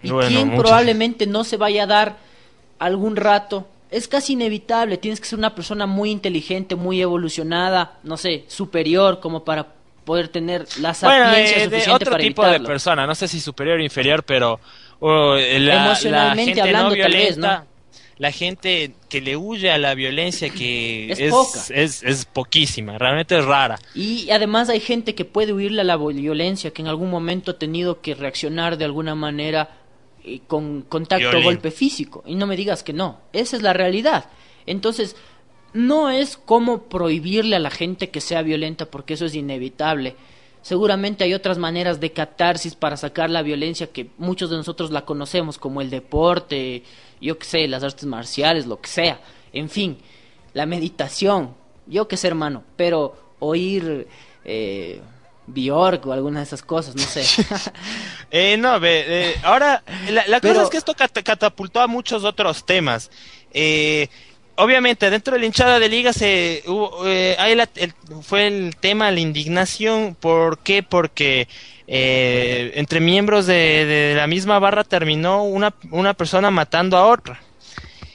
¿Y Bueno, quién probablemente no se vaya a dar algún rato? Es casi inevitable, tienes que ser una persona muy inteligente, muy evolucionada, no sé, superior, como para poder tener la Bueno, sapiencia eh, de suficiente otro para tipo de persona, no sé si superior o inferior, pero eh, la, Emocionalmente la gente hablando, no tal vez, ¿no? la gente que le huye a la violencia que Es es, poca. es, es poquísima, realmente es rara. Y además hay gente que puede huirle a la violencia, que en algún momento ha tenido que reaccionar de alguna manera eh, con contacto o Violento. golpe físico. Y no me digas que no, esa es la realidad. Entonces, no es como prohibirle a la gente que sea violenta, porque eso es inevitable. Seguramente hay otras maneras de catarsis para sacar la violencia que muchos de nosotros la conocemos, como el deporte, yo qué sé, las artes marciales, lo que sea. En fin, la meditación, yo qué sé, hermano, pero oír eh, Bjork o alguna de esas cosas, no sé. Eh, no, ve, eh, ahora, la, la Pero- cosa es que esto cat- catapultó a muchos otros temas. Eh, obviamente, dentro de la hinchada de liga se, hubo, eh, fue el tema, la indignación. ¿Por qué? Porque eh, entre miembros de, la misma barra terminó una, una persona matando a otra.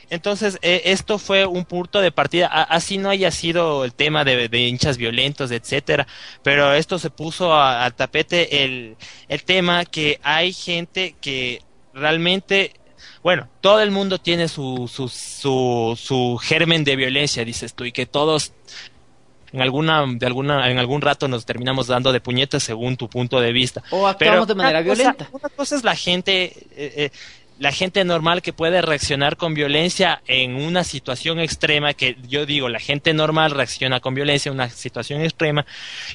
Entonces, eh, esto fue un punto de partida. Así no haya sido el tema de, de hinchas violentos, etcétera, pero esto se puso al tapete el, el tema que hay gente que realmente, bueno, todo el mundo tiene su, su, su, su germen de violencia, dices tú, y que todos en alguna, de alguna, en algún rato nos terminamos dando de puñetas según tu punto de vista. O actuamos de una manera cosa- violenta. Una cosa es la gente, eh, eh, la gente normal que puede reaccionar con violencia en una situación extrema, que yo digo, la gente normal reacciona con violencia en una situación extrema,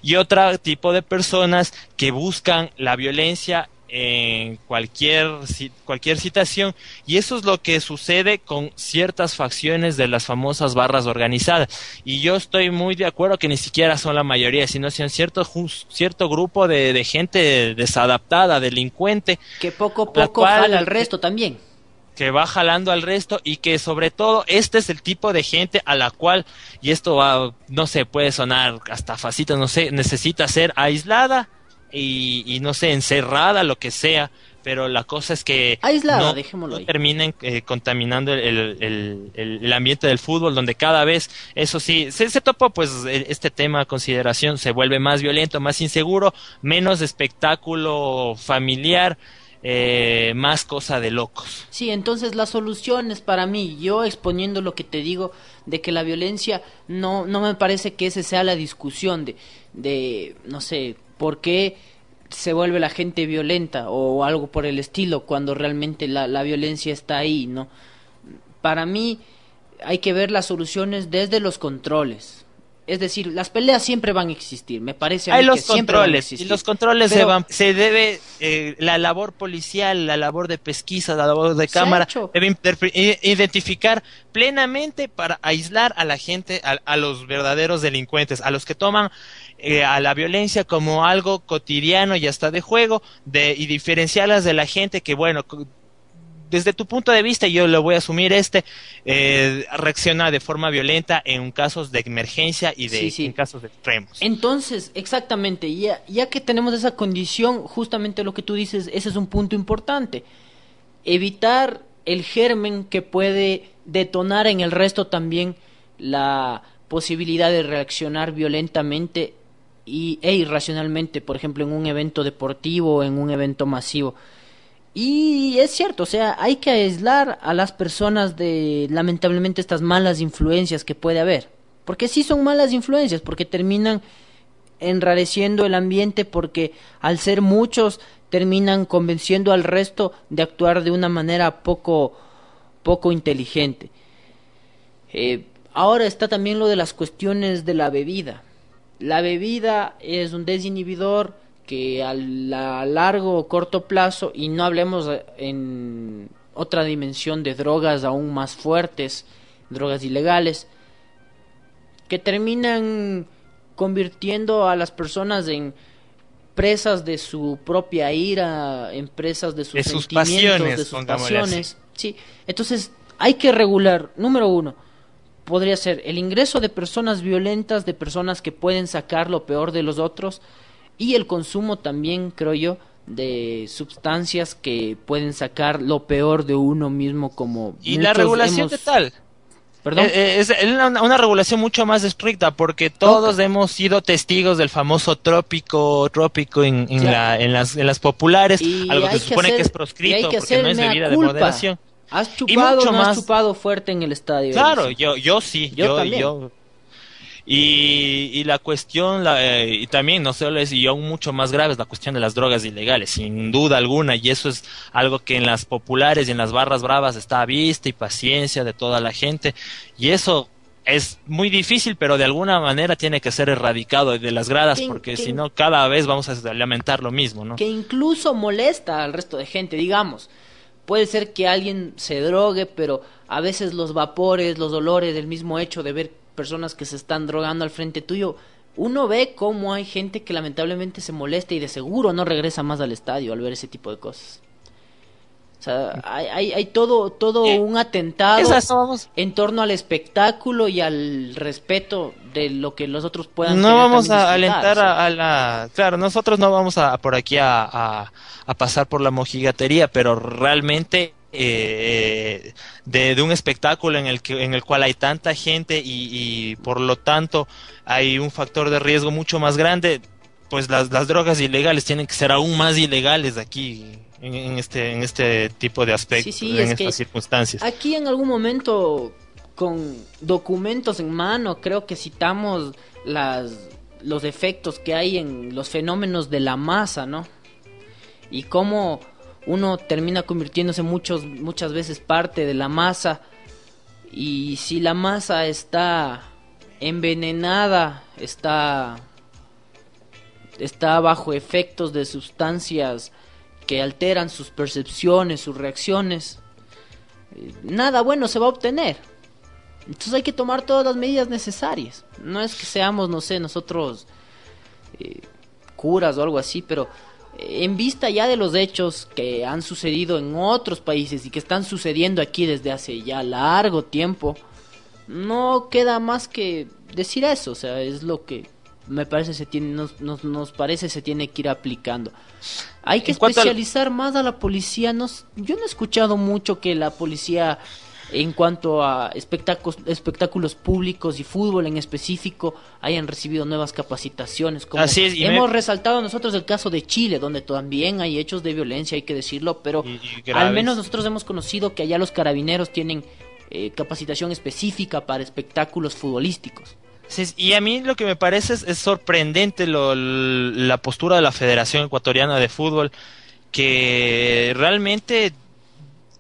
y otro tipo de personas que buscan la violencia en cualquier, cualquier situación y eso es lo que sucede con ciertas facciones de las famosas barras organizadas y yo estoy muy de acuerdo que ni siquiera son la mayoría sino son cierto cierto grupo de, de gente desadaptada delincuente que poco a poco cual- jala al resto también. que va jalando al resto y que sobre todo este es el tipo de gente a la cual, y esto va, no sé, puede sonar hasta facito, no sé, necesita ser aislada y, y no sé, encerrada, lo que sea, pero la cosa es que Aislada, no, dejémoslo no ahí. terminen eh, contaminando el, el, el- el ambiente del fútbol, donde cada vez, eso sí, se, se topa pues el- este tema a consideración, se vuelve más violento, más inseguro, menos espectáculo familiar, eh, más cosa de locos. Sí, entonces las soluciones para mí, yo exponiendo lo que te digo de que la violencia no no me parece que esa sea la discusión de de no sé, por qué se vuelve la gente violenta o algo por el estilo cuando realmente la, la violencia está ahí, ¿no? Para mí hay que ver las soluciones desde los controles. Es decir, las peleas siempre van a existir, me parece a Hay mí los que siempre van a controles y existir. los controles se van, se debe eh, la labor policial, la labor de pesquisa, la labor de cámara debe identificar plenamente para aislar a la gente, a, a los verdaderos delincuentes, a los que toman eh, a la violencia como algo cotidiano y hasta de juego, de y diferenciarlas de la gente que bueno desde tu punto de vista, yo lo voy a asumir este, eh, reacciona de forma violenta en casos de emergencia y de Sí, sí. en casos extremos. Entonces, exactamente, ya, ya que tenemos esa condición, justamente lo que tú dices, ese es un punto importante. Evitar el germen que puede detonar en el resto también la posibilidad de reaccionar violentamente y, e irracionalmente, por ejemplo, en un evento deportivo o en un evento masivo. Y es cierto, o sea, hay que aislar a las personas de lamentablemente estas malas influencias que puede haber. Porque sí son malas influencias, porque terminan enrareciendo el ambiente, porque al ser muchos terminan convenciendo al resto de actuar de una manera poco, poco inteligente. Eh, ahora está también lo de las cuestiones de la bebida. La bebida es un desinhibidor que a la- a largo o corto plazo, y no hablemos en otra dimensión de drogas aún más fuertes, drogas ilegales, que terminan convirtiendo a las personas en presas de su propia ira, en presas de sus, De sus sentimientos, pasiones, de sus pasiones. Sí, entonces hay que regular, número uno, podría ser el ingreso de personas violentas, de personas que pueden sacar lo peor de los otros, y el consumo también, creo yo, de sustancias que pueden sacar lo peor de uno mismo como Y la regulación hemos- de tal. Perdón. Eh, eh, Es, una, una regulación mucho más estricta porque todos hemos sido testigos del famoso trópico trópico en, en, Claro. la- en las, en las populares, Y algo que se supone hacer- que es y proscrito hay que porque hacer no es bebida de culpa. moderación. ¿Has Y chupado mucho o no has más. chupado fuerte en el estadio? Claro, yo, yo sí, Yo yo, también. yo- Y, y la cuestión, la, eh, y también, no solo es, y aún mucho más grave, es la cuestión de las drogas ilegales, sin duda alguna, y eso es algo que en las populares y en las barras bravas está a vista y paciencia de toda la gente, y eso es muy difícil, pero de alguna manera tiene que ser erradicado de las gradas, ¿Quién- porque si no, cada vez vamos a lamentar lo mismo, ¿no? que incluso molesta al resto de gente, digamos. Puede ser que alguien se drogue, pero a veces los vapores, los olores, el mismo hecho de ver personas que se están drogando al frente tuyo, uno ve cómo hay gente que lamentablemente se molesta y de seguro no regresa más al estadio al ver ese tipo de cosas. O sea, hay, hay, hay todo, todo Eh, un atentado en torno al espectáculo y al respeto de lo que los otros puedan no vamos a alentar a, a la claro nosotros no vamos a por aquí a, a- a pasar por la mojigatería pero realmente eh, de, de un espectáculo en el que en el cual hay tanta gente y, y por lo tanto hay un factor de riesgo mucho más grande pues las, las drogas ilegales tienen que ser aún más ilegales aquí en, en este en este tipo de aspectos Sí, sí, en es estas circunstancias Aquí en algún momento, con documentos en mano, creo que citamos las, los efectos que hay en los fenómenos de la masa, ¿no? Y cómo uno termina convirtiéndose muchos, muchas veces parte de la masa. Y si la masa está envenenada, está, está bajo efectos de sustancias que alteran sus percepciones, sus reacciones, eh, nada bueno se va a obtener. Entonces hay que tomar todas las medidas necesarias. No es que seamos, no sé, nosotros eh, curas o algo así, pero eh, en vista ya de los hechos que han sucedido en otros países y que están sucediendo aquí desde hace ya largo tiempo, no queda más que decir eso. O sea, es lo que me parece se tiene, nos, nos, nos parece se tiene que ir aplicando. Hay que al- especializar más a la policía. No, s- yo no he escuchado mucho que la policía en cuanto a espectáculos, espectáculos públicos y fútbol en específico hayan recibido nuevas capacitaciones. Como Así es, y me- hemos resaltado nosotros el caso de Chile, donde también hay hechos de violencia, hay que decirlo, pero Y- y al menos nosotros hemos conocido que allá los carabineros tienen eh, capacitación específica para espectáculos futbolísticos. Sí, y a mí lo que me parece es, es sorprendente lo- la postura de la Federación Ecuatoriana de Fútbol, que realmente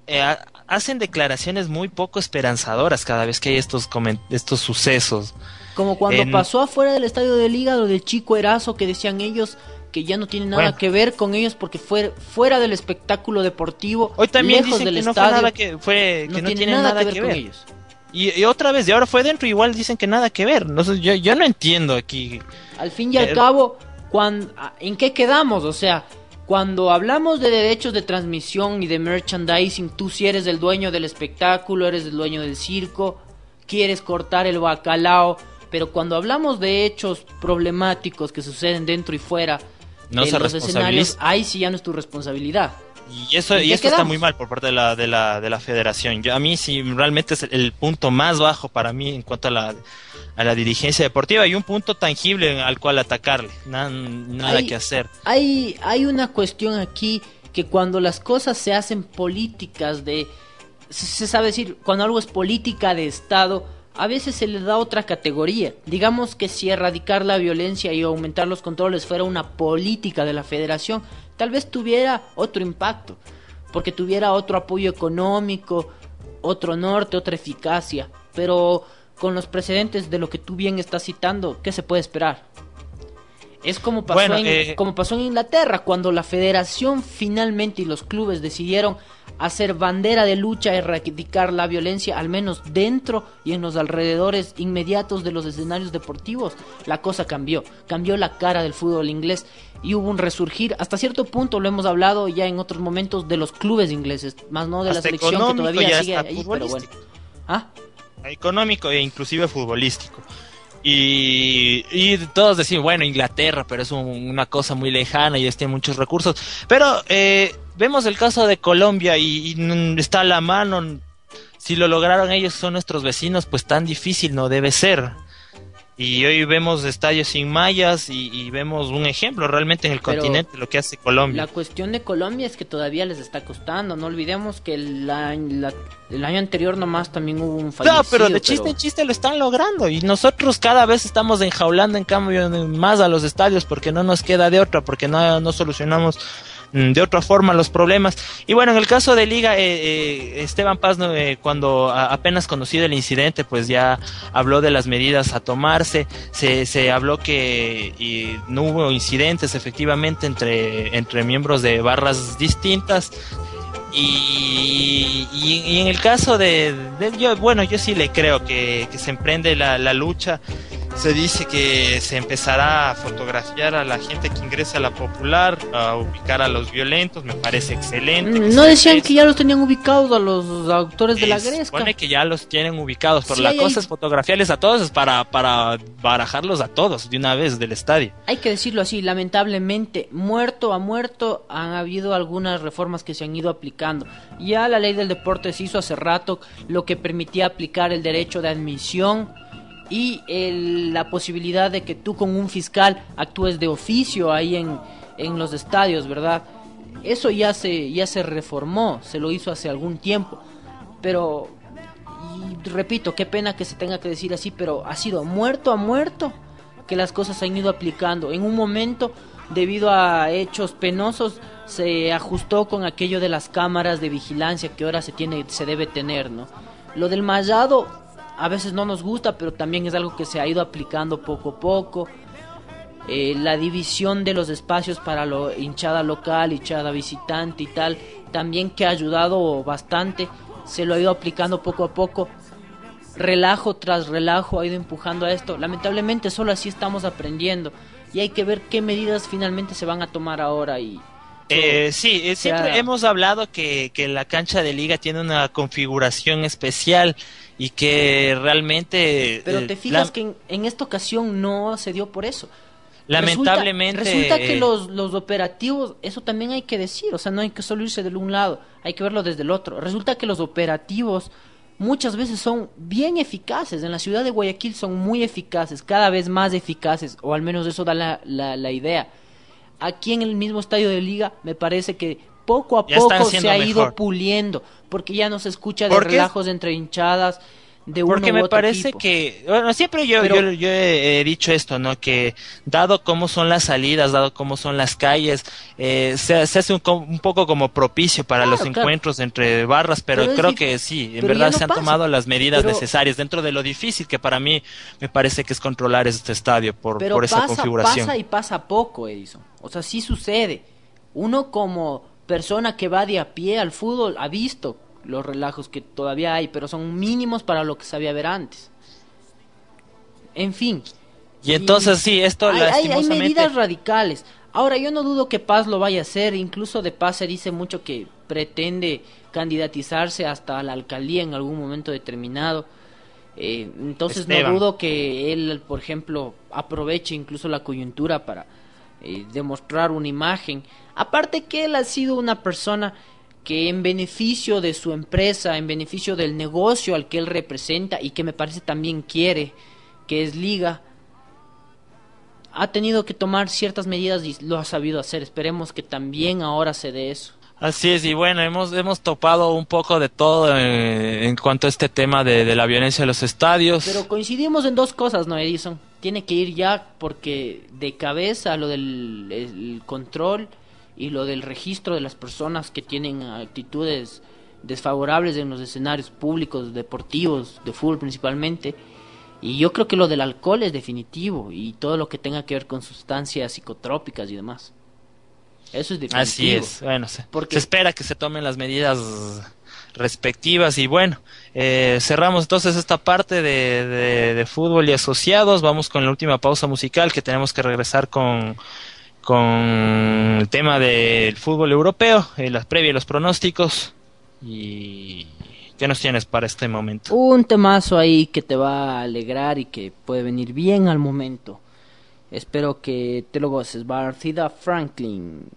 eh, ha- hacen declaraciones muy poco esperanzadoras cada vez que hay estos, estos sucesos. Como cuando En- pasó afuera del estadio de Liga lo del chico Erazo que decían ellos que ya no tiene nada Bueno. que ver con ellos porque fue fuera del espectáculo deportivo, Hoy también lejos dicen del que no fue nada que fue que no, tiene nada, que ver. con ellos. Y, y otra vez, y ahora fue dentro, igual dicen que nada que ver. No yo, yo no entiendo aquí. Al fin y al Eh, cabo, cuan- a- ¿en qué quedamos? O sea, cuando hablamos de derechos de transmisión y de merchandising, tú si eres el dueño del espectáculo, eres el dueño del circo, quieres cortar el bacalao, pero cuando hablamos de hechos problemáticos que suceden dentro y fuera No de los escenarios, ahí sí ya no es tu responsabilidad. Y eso, ¿En y eso está muy mal por parte de la, de la, de la federación. Yo, a mí sí, realmente es el, el punto más bajo para mí en cuanto a la, a la dirigencia deportiva y un punto tangible al cual atacarle. Na- nada Hay- que hacer. Hay, hay una cuestión aquí que cuando las cosas se hacen políticas de... Se, se sabe decir, cuando algo es política de Estado, a veces se le da otra categoría. Digamos que si erradicar la violencia y aumentar los controles fuera una política de la federación, tal vez tuviera otro impacto, porque tuviera otro apoyo económico, otro norte, otra eficacia. Pero con los precedentes de lo que tú bien estás citando, ¿qué se puede esperar? Es como pasó, Bueno, en, eh, como pasó en Inglaterra, cuando la federación finalmente y los clubes decidieron hacer bandera de lucha, erradicar la violencia, al menos dentro y en los alrededores inmediatos de los escenarios deportivos, la cosa cambió, cambió la cara del fútbol inglés y hubo un resurgir, hasta cierto punto lo hemos hablado ya en otros momentos de los clubes ingleses, más no de la selección que todavía sigue ahí, pero bueno. ¿Ah? económico e inclusive futbolístico. Y, y todos decimos, bueno, Inglaterra, pero es un- una cosa muy lejana y ellos tienen muchos recursos. Pero eh, vemos el caso de Colombia y, y, está a la mano. Si lo lograron ellos, son nuestros vecinos, pues tan difícil no debe ser. Y hoy vemos estadios sin mallas y, y vemos un ejemplo realmente en el Pero continente, lo que hace Colombia. La cuestión de Colombia es que todavía les está costando. No olvidemos que el año, la- el año anterior nomás también hubo un fallecido. No, pero de chiste en chiste lo están logrando y nosotros cada vez estamos enjaulando en cambio más a los estadios porque no nos queda de otra, porque no, no solucionamos de otra forma los problemas. Y bueno, en el caso de Liga, eh, eh, Esteban Paz. Eh, cuando apenas conocido el incidente, pues ya habló de las medidas a tomarse, se, se habló que y no hubo incidentes efectivamente entre, entre miembros de barras distintas. Y, y- en el caso de, de- yo, bueno, yo sí le creo que, que se emprende la, la lucha. Se dice que se empezará a fotografiar a la gente que ingresa a la popular, a ubicar a los violentos, me parece excelente. Mm, No decían que ya los tenían ubicados a los autores de la Gresca. supone que ya los tienen ubicados, pero Sí, la hay- cosa hay- es fotografiarles a todos, para, para barajarlos a todos de una vez del estadio. Hay que decirlo así, lamentablemente, muerto a muerto han habido algunas reformas que se han ido aplicando. Ya la ley del deporte se hizo hace rato, lo que permitía aplicar el derecho de admisión y la posibilidad de que tú con un fiscal actúes de oficio ahí en, en los estadios, ¿verdad? Eso ya se, ya se reformó, se lo hizo hace algún tiempo, pero y repito, qué pena que se tenga que decir así, pero ha sido muerto a muerto que las cosas se han ido aplicando. En un momento, debido a hechos penosos, se ajustó con aquello de las cámaras de vigilancia que ahora se tiene, se debe tener, ¿no? Lo del mallado a veces no nos gusta, pero también es algo que se ha ido aplicando poco a poco. Eh, la división de los espacios para la hinchada local, hinchada visitante y tal, también que ha ayudado bastante, se lo ha ido aplicando poco a poco. Relajo tras relajo ha ido empujando a esto. Lamentablemente solo así estamos aprendiendo y hay que ver qué medidas finalmente se van a tomar ahora y Eh, sí, eh, siempre hemos hablado que, que la cancha de liga tiene una configuración especial y que realmente... pero eh, te fijas la- que en, en esta ocasión no se dio por eso. lamentablemente... Resulta, resulta que eh, los, los operativos, eso también hay que decir, o sea, no hay que solo irse de un lado, hay que verlo desde el otro. Resulta que los operativos muchas veces son bien eficaces. En la ciudad de Guayaquil son muy eficaces, cada vez más eficaces, o al menos eso da la, la, la idea. Aquí en el mismo estadio de liga me parece que poco a Ya poco se ha ido puliendo, porque ya no se escucha de relajos entre hinchadas de uno Porque u me otro parece equipo. que, bueno, siempre yo, Pero- yo, yo he, he dicho esto, ¿no? Que dado cómo son las salidas, dado cómo son las calles, eh, se, se hace un, co- un poco como propicio para Claro, los claro. encuentros entre barras, pero, creo que sí, en verdad no se han pasa. tomado las medidas Pero- necesarias dentro de lo difícil que para mí me parece que es controlar este estadio por, Pero por esa pasa, configuración. pasa y pasa poco, Edison. O sea, sí sucede. Uno como persona que va de a pie al fútbol ha visto los relajos que todavía hay, pero son mínimos para lo que sabía ver antes. En fin. Y entonces sí, esto hay, medidas radicales. Ahora, yo no dudo que Paz lo vaya a hacer. Incluso de Paz se dice mucho que pretende candidatizarse hasta la alcaldía en algún momento determinado. Eh, entonces Esteban. no dudo que él, por ejemplo, aproveche incluso la coyuntura para eh, demostrar una imagen. Aparte que él ha sido una persona que en beneficio de su empresa, en beneficio del negocio al que él representa y que me parece también quiere, que es Liga, ha tenido que tomar ciertas medidas y lo ha sabido hacer. Esperemos que también ahora se dé eso. Así es, y bueno, hemos, hemos topado un poco de todo eh, en cuanto a este tema de, de la violencia en los estadios. Pero coincidimos en dos cosas, ¿no, Edison? Tiene que ir ya porque de cabeza lo del el control y lo del registro de las personas que tienen actitudes desfavorables en los escenarios públicos, deportivos, de fútbol principalmente. Y yo creo que lo del alcohol es definitivo y todo lo que tenga que ver con sustancias psicotrópicas y demás. Eso es definitivo. Así es, bueno, se, Porque- se espera que se tomen las medidas respectivas y bueno, eh, cerramos entonces esta parte de, de- de fútbol y asociados, vamos con la última pausa musical que tenemos que regresar con, con el tema del fútbol europeo, eh, las previas los pronósticos y ¿qué nos tienes para este momento? Un temazo ahí que te va a alegrar y que puede venir bien al momento. Espero que te lo goces. Barcida Franklin.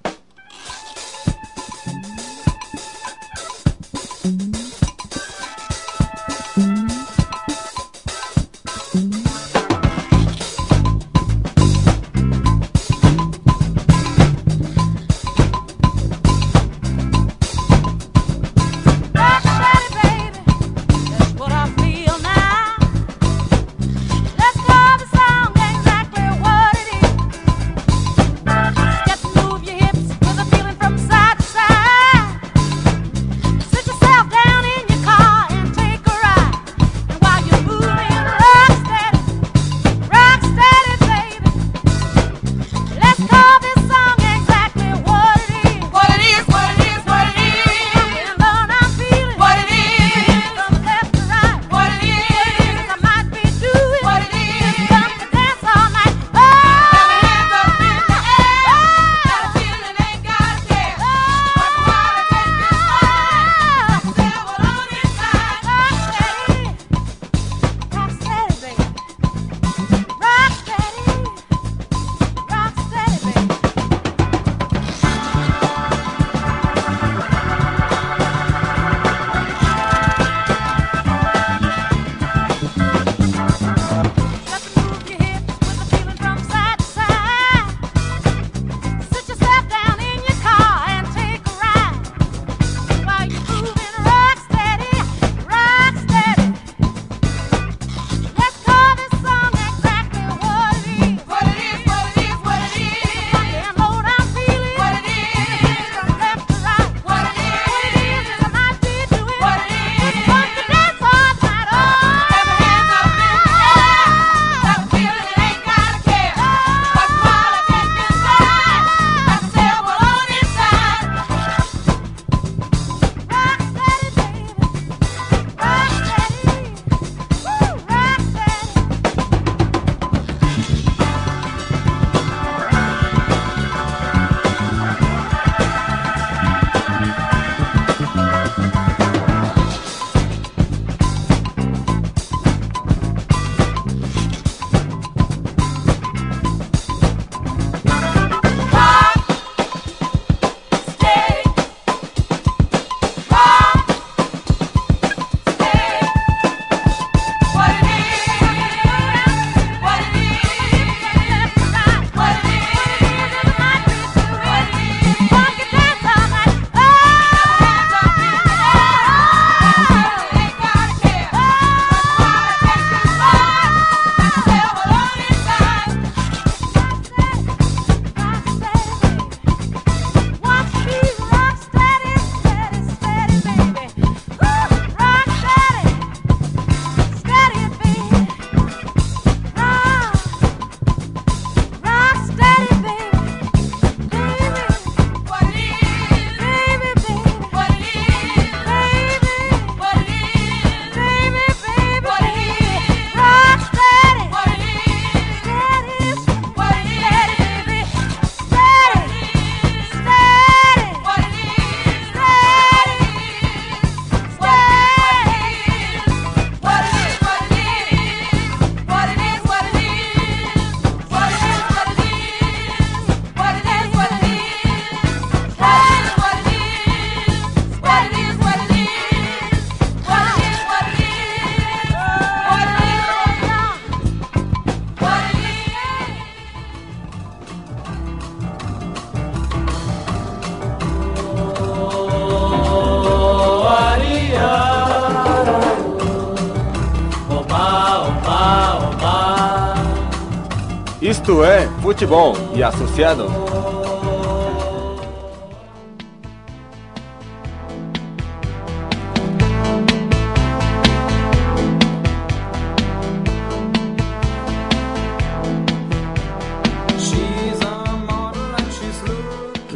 É futebol e associados.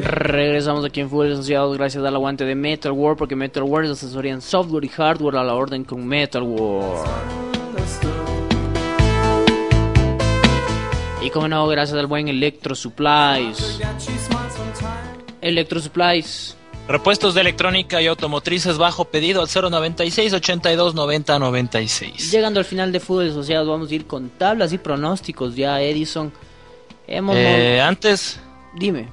Regresamos aquí en Fútbol Asociados gracias al aguante de Metal War porque Metal War es asesoría en software y hardware a la orden con Metal War. No, gracias al buen Electro Supplies. Electro Supplies. Repuestos de electrónica y automotrices bajo pedido al 096 82 90 96. Llegando al final de Fútbol Asociados vamos a ir con tablas y pronósticos ya Edison. Hemos Eh, antes, dime.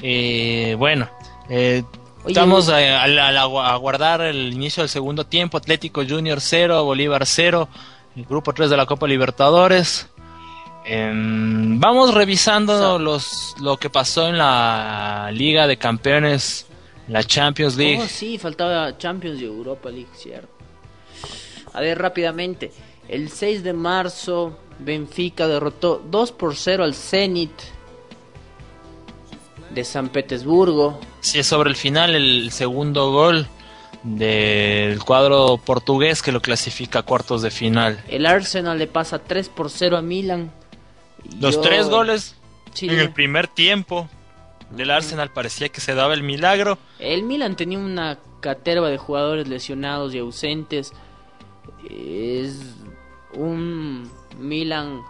eh, bueno, eh, Oye, estamos a, a- a- a guardar el inicio del segundo tiempo. Atlético Junior 0, Bolívar 0, el grupo 3 de la Copa Libertadores. Em, vamos revisando los lo que pasó en la Liga de Campeones, la Champions League. Oh, sí, faltaba Champions y Europa League, cierto. A ver, rápidamente. El 6 de marzo, Benfica derrotó 2 por 0 al Zenit de San Petersburgo. Sí, es sobre el final el segundo gol del cuadro portugués que lo clasifica a cuartos de final. El Arsenal le pasa 3 por 0 a Milan. Los Yo- tres goles Sí, en el primer tiempo del Arsenal parecía que se daba el milagro. El Milan tenía una caterva de jugadores lesionados y ausentes. Es un Milan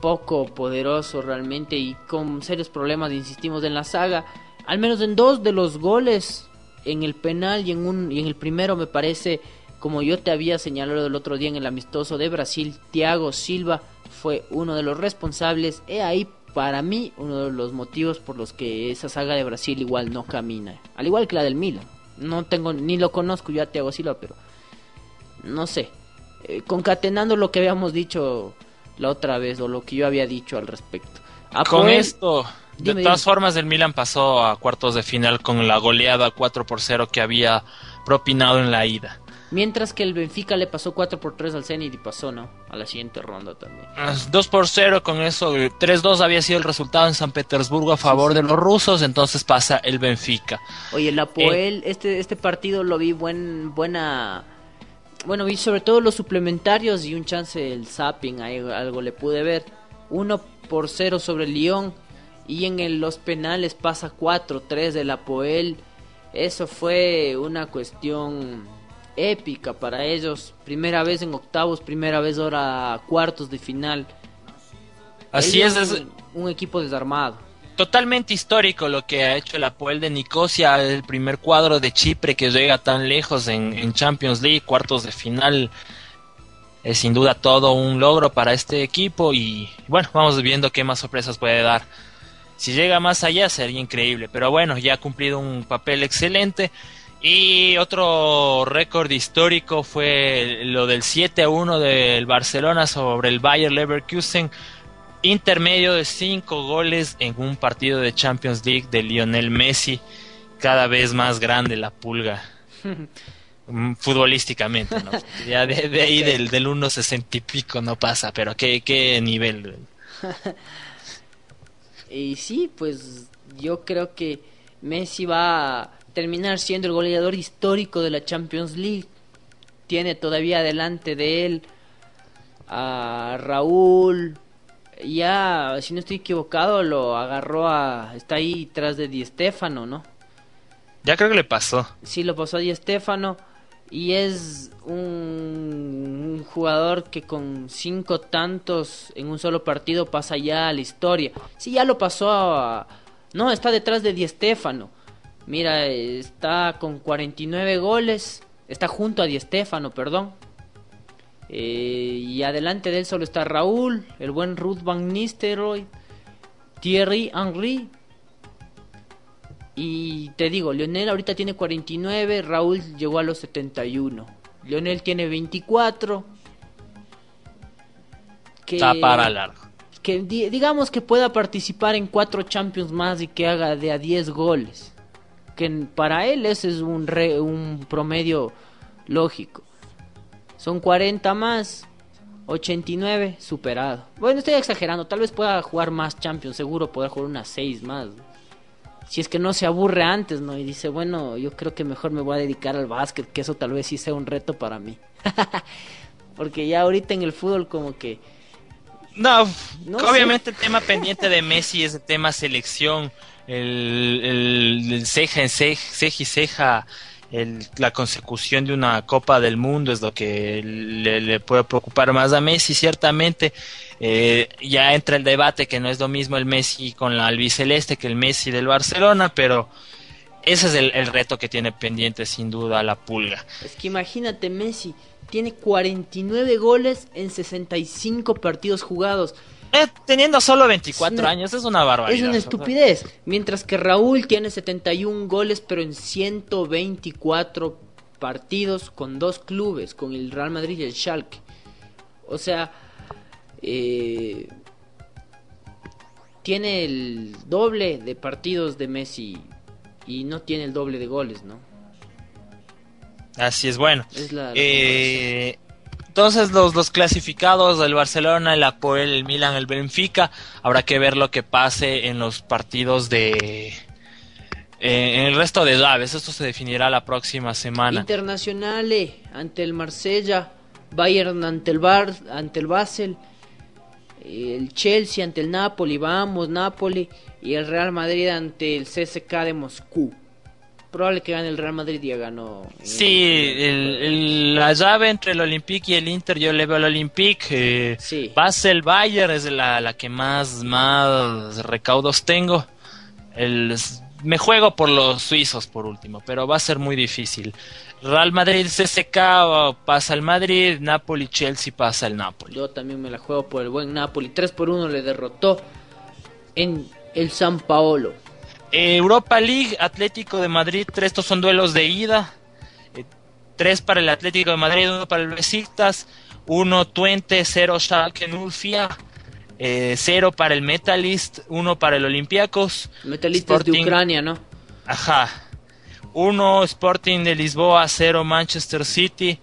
poco poderoso realmente y con serios problemas, insistimos en la saga. Al menos en dos de los goles, en el penal y en, un, y en el primero me parece, como yo te había señalado el otro día en el amistoso de Brasil, Thiago Silva fue uno de los responsables. He ahí para mí uno de los motivos por los que esa saga de Brasil igual no camina. Al igual que la del Milan. No tengo ni lo conozco yo a Thiago Silva, pero no sé. Eh, concatenando lo que habíamos dicho la otra vez o lo que yo había dicho al respecto. Con esto, de todas dime. formas, el Milan pasó a cuartos de final con la goleada 4 por 0 que había propinado en la ida. Mientras que el Benfica le pasó 4 por 3 al Zenit y pasó, ¿no? A la siguiente ronda también. 2 por 0 con eso, 3-2 había sido el resultado en San Petersburgo a favor de los rusos, entonces pasa el Benfica. Oye, el Apoel, este, este partido lo vi buen, buena... Bueno, vi sobre todo los suplementarios y un chance el zapping, ahí algo le pude ver. 1 por 0 sobre el Lyon y en el- los penales pasa 4-3 del Apoel. Eso fue una cuestión épica para ellos. Primera vez en octavos, primera vez ahora cuartos de final. Así Ellos, es, es un equipo desarmado. totalmente histórico lo que ha hecho el Apoel de Nicosia, el primer cuadro de Chipre que llega tan lejos en, en Champions League, cuartos de final. Es sin duda todo un logro para este equipo y bueno, vamos viendo qué más sorpresas puede dar. Si llega más allá sería increíble, pero bueno, ya ha cumplido un papel excelente. Y otro récord histórico fue lo del 7 a 1 del Barcelona sobre el Bayer Leverkusen. Intermedio de 5 goles en un partido de Champions League de Lionel Messi. Cada vez más grande la pulga. Mm, Futbolísticamente, ¿no? Ya de, de ahí del, del 1.60 y pico no pasa, pero qué, qué nivel. Y sí, pues yo creo que Messi va terminar siendo el goleador histórico de la Champions League. Tiene todavía delante de él a Raúl. Ya, si no estoy equivocado, lo agarró a... Está ahí tras de Di Stéfano, ¿no? Ya creo que le pasó. Sí, lo pasó a Di Stéfano. Y es un, un jugador que con cinco tantos en un solo partido pasa ya a la historia. Sí, ya lo pasó a... No, está detrás de Di Stéfano. Mira, está con 49 goles. Está junto a Di Stéfano, perdón. Eh, y adelante de él solo está Raúl, el buen Ruth Van Nistelrooy, Thierry Henry. Y te digo, Lionel ahorita tiene 49, Raúl llegó a los 71. Lionel tiene 24. Que, Está para largo. que di- digamos que pueda participar en cuatro Champions más y que haga de a 10 goles. Que para él ese es un, re- un promedio lógico. Son 40 más. 89, superado. Bueno, estoy exagerando. Tal vez pueda jugar más Champions. Seguro poder jugar unas 6 más. Si es que no se aburre antes, ¿no? Y dice, bueno, yo creo que mejor me voy a dedicar al básquet. Que eso tal vez sí sea un reto para mí. Porque ya ahorita en el fútbol como que... No, No obviamente el tema pendiente de Messi es el tema selección, el, ceja en ceja, ceja la consecución de una Copa del Mundo es lo que le, le puede preocupar más a Messi, ciertamente. Eh, ya entra el debate que no es lo mismo el Messi con la albiceleste que el Messi del Barcelona, pero ese es el, el reto que tiene pendiente sin duda la pulga. Es que imagínate, Messi tiene 49 goles en 65 partidos jugados. Eh, teniendo solo 24 Es una- años, es una barbaridad. Es una estupidez. Mientras que Raúl tiene 71 goles, pero en 124 partidos con dos clubes, con el Real Madrid y el Schalke. O sea, eh, tiene el doble de partidos de Messi y no tiene el doble de goles, ¿no? Así es, bueno. Es la- la Eh, entonces los, los clasificados del Barcelona, el Apoel, el Milan, el Benfica, habrá que ver lo que pase en los partidos de... eh, en el resto de llaves, esto se definirá la próxima semana. Internacionales ante el Marsella, Bayern ante el Bar, ante el Basel, el Chelsea ante el Napoli, vamos Napoli y el Real Madrid ante el CSK de Moscú. Probable que gane el Real Madrid ya ganó. Sí, el- el- la llave entre el Olympique y el Inter, yo le veo al Olympique. Eh, Sí. Basel Bayern es la, la que más, más recaudos tengo. El, me juego por los suizos por último, pero va a ser muy difícil. Real Madrid CSK pasa al Madrid, Napoli Chelsea pasa al Napoli. Yo también me la juego por el buen Napoli. 3 por 1 le derrotó en el San Paolo. Europa League, Atlético de Madrid, tres, estos son duelos de ida. Eh, tres para el Atlético de Madrid, uno para el Besiktas, uno Twente, cero Schalke eh, cero para el Metalist, uno para el Olympiacos. Metalistas de Sporting- Ucrania, ¿no? Ajá. Uno Sporting de Lisboa, cero Manchester City,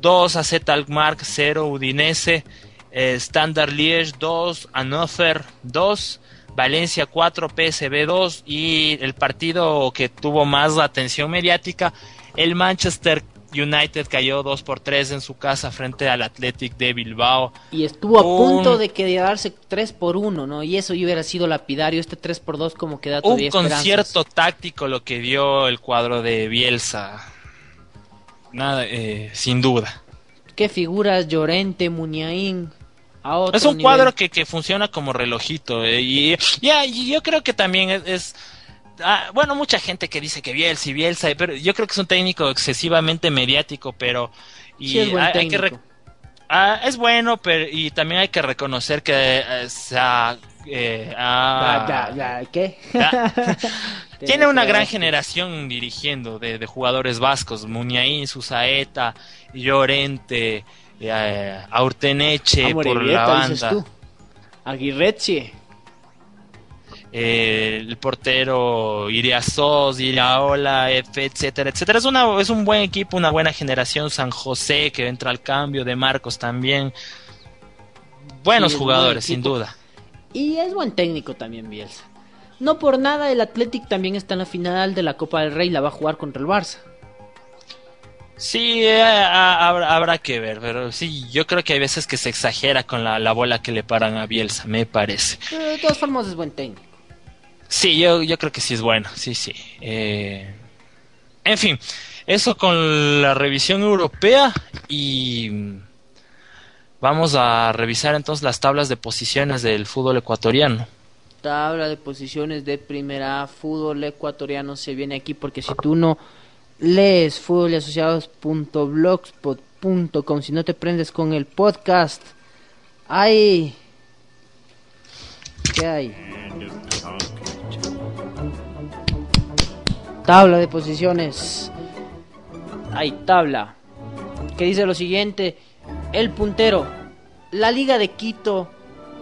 dos AZ Alkmaar, cero Udinese, eh, Standard Liège, dos Hannover, dos Valencia 4, PSV 2 y el partido que tuvo más atención mediática, el Manchester United cayó 2 por 3 en su casa frente al Athletic de Bilbao. Y estuvo a Un- punto de quedarse 3 por 1, ¿no? Y eso hubiera sido lapidario. Este 3 por 2 como que da Un todavía esperanzas. concierto táctico lo que dio el cuadro de Bielsa. Nada, eh, sin duda. ¿Qué figuras? Llorente, Muniain. A otro Es un nivel. cuadro que, que funciona como relojito. eh, y, ya, y yo creo que también es. es- ah, bueno, mucha gente que dice que Bielsa y Bielsa, pero yo creo que es un técnico excesivamente mediático, pero. Y Sí, es buen hay- hay que ah, es bueno, pero y también hay que reconocer que eh, eh, ¿Qué? Tiene una gran generación dirigiendo de, de jugadores vascos, Muniain, Susaeta, Llorente, eh, Aurteneche por la banda. Aguirreche. eh, el portero Iriasos, Iraola, F, etcétera, etcétera. Es, una, es un buen equipo, una buena generación, San José que entra al cambio, de Marcos también. Buenos Sí, jugadores, buen sin duda. Y es buen técnico también Bielsa. No por nada el Athletic también está en la final de la Copa del Rey. La va a jugar contra el Barça. Sí, eh, ha- habrá, habrá que ver, pero sí, yo creo que hay veces que se exagera con la, la bola que le paran a Bielsa, me parece. Pero de todas formas es buen técnico. Sí, yo, yo creo que sí es bueno, sí, sí. Eh, en fin, eso con la revisión europea y vamos a revisar entonces las tablas de posiciones del fútbol ecuatoriano. Tabla de posiciones de primera fútbol ecuatoriano se viene aquí porque si tú no lees fútbolasociados.blogspot.com, si no te prendes con el podcast, hay... ¿Qué hay? Tabla de posiciones. Hay tabla. Que dice lo siguiente. El puntero. La Liga de Quito.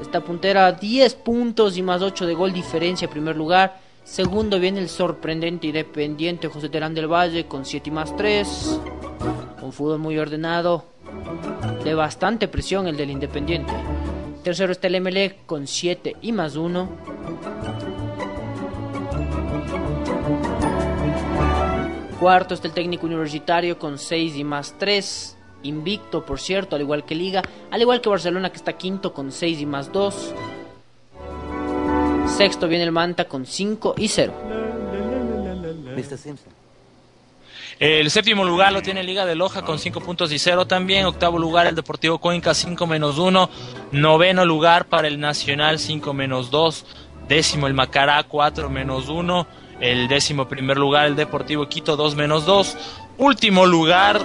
Esta puntera 10 puntos y más 8 de gol diferencia en primer lugar. Segundo viene el sorprendente Independiente José Terán del Valle con 7 y más 3. Un fútbol muy ordenado. de bastante presión el del Independiente. Tercero está el Emelec con 7 y más 1. Cuarto está el técnico universitario con 6 y más 3. Invicto, por cierto, al igual que Liga. Al igual que Barcelona que está quinto con 6 y más 2. Sexto viene el Manta con 5 y 0. Mr. Simpson. El séptimo lugar lo tiene Liga de Loja con 5 puntos y 0 también. Octavo lugar el Deportivo Cuenca 5 menos 1. Noveno lugar para el Nacional 5 menos 2. Décimo el Macará 4 menos 1. El décimo primer lugar el Deportivo Quito 2 menos 2. Último lugar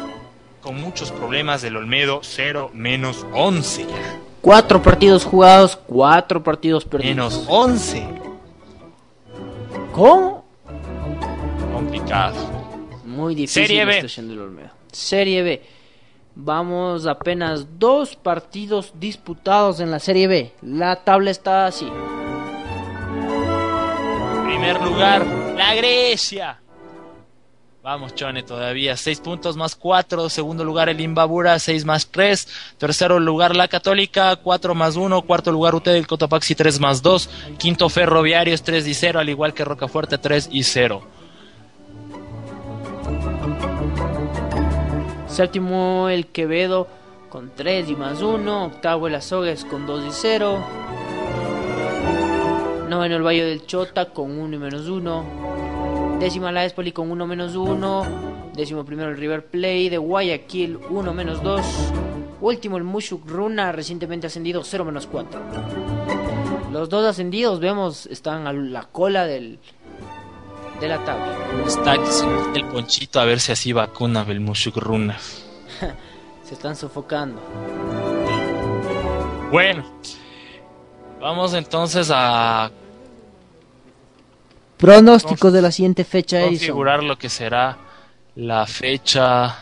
con muchos problemas del Olmedo 0 menos 11 ya. Cuatro partidos jugados, cuatro partidos perdidos. Menos 11. ¿Cómo? Complicado. Muy difícil Serie la B. del. Serie B. Vamos apenas dos partidos disputados en la Serie B. La tabla está así. Primer lugar, la Grecia. Vamos, Chone, todavía. 6 puntos más 4. Segundo lugar, el Imbabura, 6 más 3. Tercero lugar, la Católica, 4 más 1. Cuarto lugar, UTE del Cotopaxi, 3 más 2. Quinto, Ferroviarios, 3 y 0. Al igual que Rocafuerte, 3 y 0. Séptimo el Quevedo con 3 y más 1. Octavo el Azogues con 2 y 0. Noveno el Valle del Chota con 1 y menos 1. Décima la Espoli con 1 menos 1. Décimo primero el River Play de Guayaquil 1 menos 2. Último el Mushuk Runa recientemente ascendido 0 menos 4. Los dos ascendidos vemos están a la cola del, de la tabla. Está el ponchito a ver si así vacuna Belmushuk Runa. Se están sofocando. Bueno, vamos entonces a Pronósticos de la siguiente fecha, Edison. configurar lo que será la fecha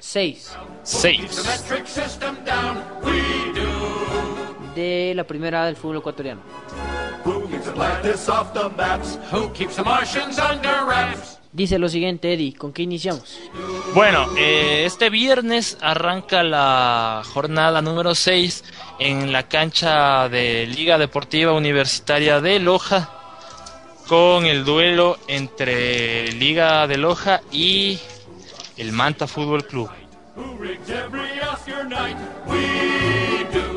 6 6. de la primera del fútbol ecuatoriano. Dice lo siguiente, Eddie, ¿con qué iniciamos? Bueno, eh, este viernes arranca la jornada número 6 en la cancha de Liga Deportiva Universitaria de Loja con el duelo entre Liga de Loja y el Manta Fútbol Club.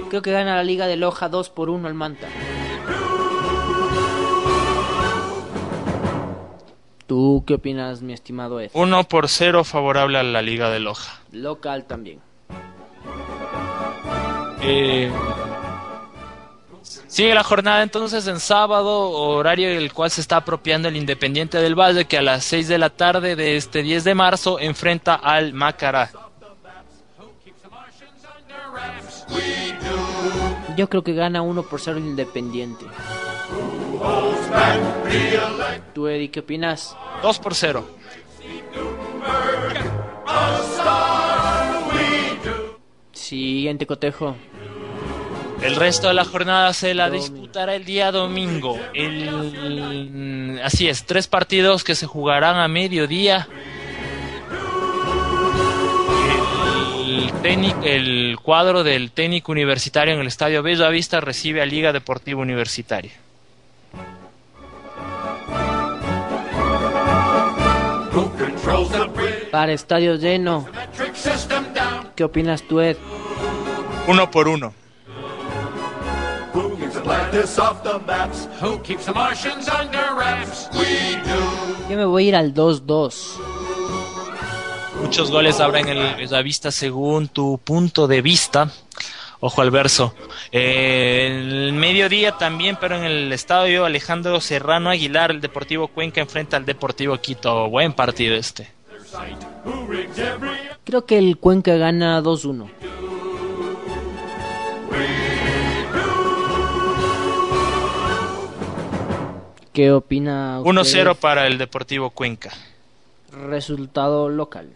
Creo que gana la Liga de Loja 2 por 1 al Manta. ¿Tú qué opinas, mi estimado Ed? 1 por 0 favorable a la Liga de Loja. Local también. Eh, sigue la jornada entonces en sábado, horario el cual se está apropiando el Independiente del Valle, que a las 6 de la tarde de este 10 de marzo enfrenta al Macará. Yo creo que gana 1 por 0 el Independiente. ¿Tú, Eddie, qué opinas? 2 por 0. Siguiente cotejo. El resto de la jornada se la disputará el día domingo. El, así es, tres partidos que se jugarán a mediodía. El, el cuadro del técnico universitario en el Estadio Bella Vista recibe a Liga Deportiva Universitaria. Para estadio lleno. ¿Qué opinas tú, Ed? Uno por uno. Yo me voy a ir al 2-2. Muchos goles habrá en el Bella Vista según tu punto de vista. Ojo al verso. Eh, el mediodía también, pero en el estadio Alejandro Serrano Aguilar, el Deportivo Cuenca enfrenta al Deportivo Quito. Buen partido este. Creo que el Cuenca gana 2-1. ¿Qué opina usted? 1-0 para el Deportivo Cuenca. Resultado local.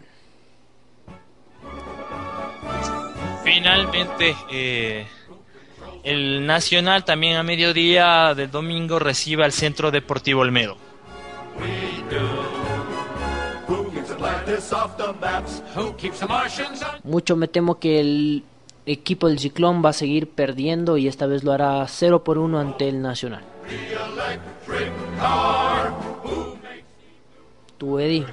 Finalmente, eh, el Nacional también a mediodía del domingo recibe al Centro Deportivo Olmedo. Mucho me temo que el equipo del Ciclón va a seguir perdiendo y esta vez lo hará 0 por 1 ante el Nacional. Tú, Eddie.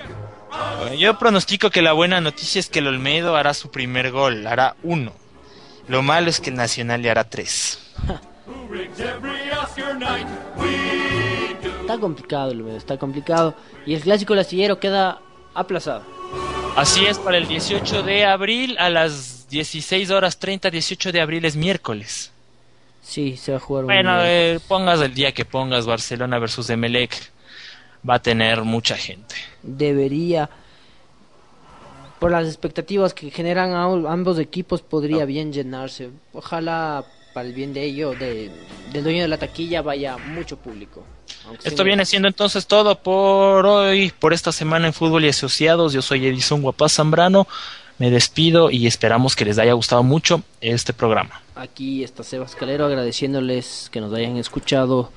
Yo pronostico que la buena noticia es que el Olmedo hará su primer gol, hará uno. Lo malo es que el Nacional le hará tres. Está complicado, el Olmedo, está complicado. Y el clásico del astillero queda aplazado. Así es, para el 18 de abril a las 16 horas 30, 18 de abril es miércoles. Sí, se va a jugar Bueno, eh, pongas el día que pongas Barcelona versus Emelec, va a tener mucha gente. Debería. Por las expectativas que generan a- ambos equipos, podría bien llenarse. Ojalá, para el bien de ello, de, del dueño de la taquilla, vaya mucho público. Aunque sí Esto me- viene siendo entonces todo por hoy, por esta semana en Fútbol y Asociados. Yo soy Edison Guapaz Zambrano. Me despido y esperamos que les haya gustado mucho este programa. Aquí está Sebas Calero agradeciéndoles que nos hayan escuchado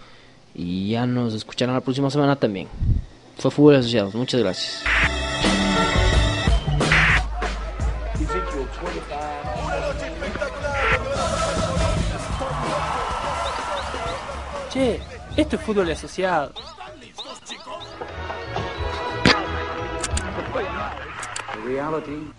y ya nos escucharán la próxima semana también. Fue Fútbol Asociados, muchas gracias. Che, esto es fútbol asociado. Reality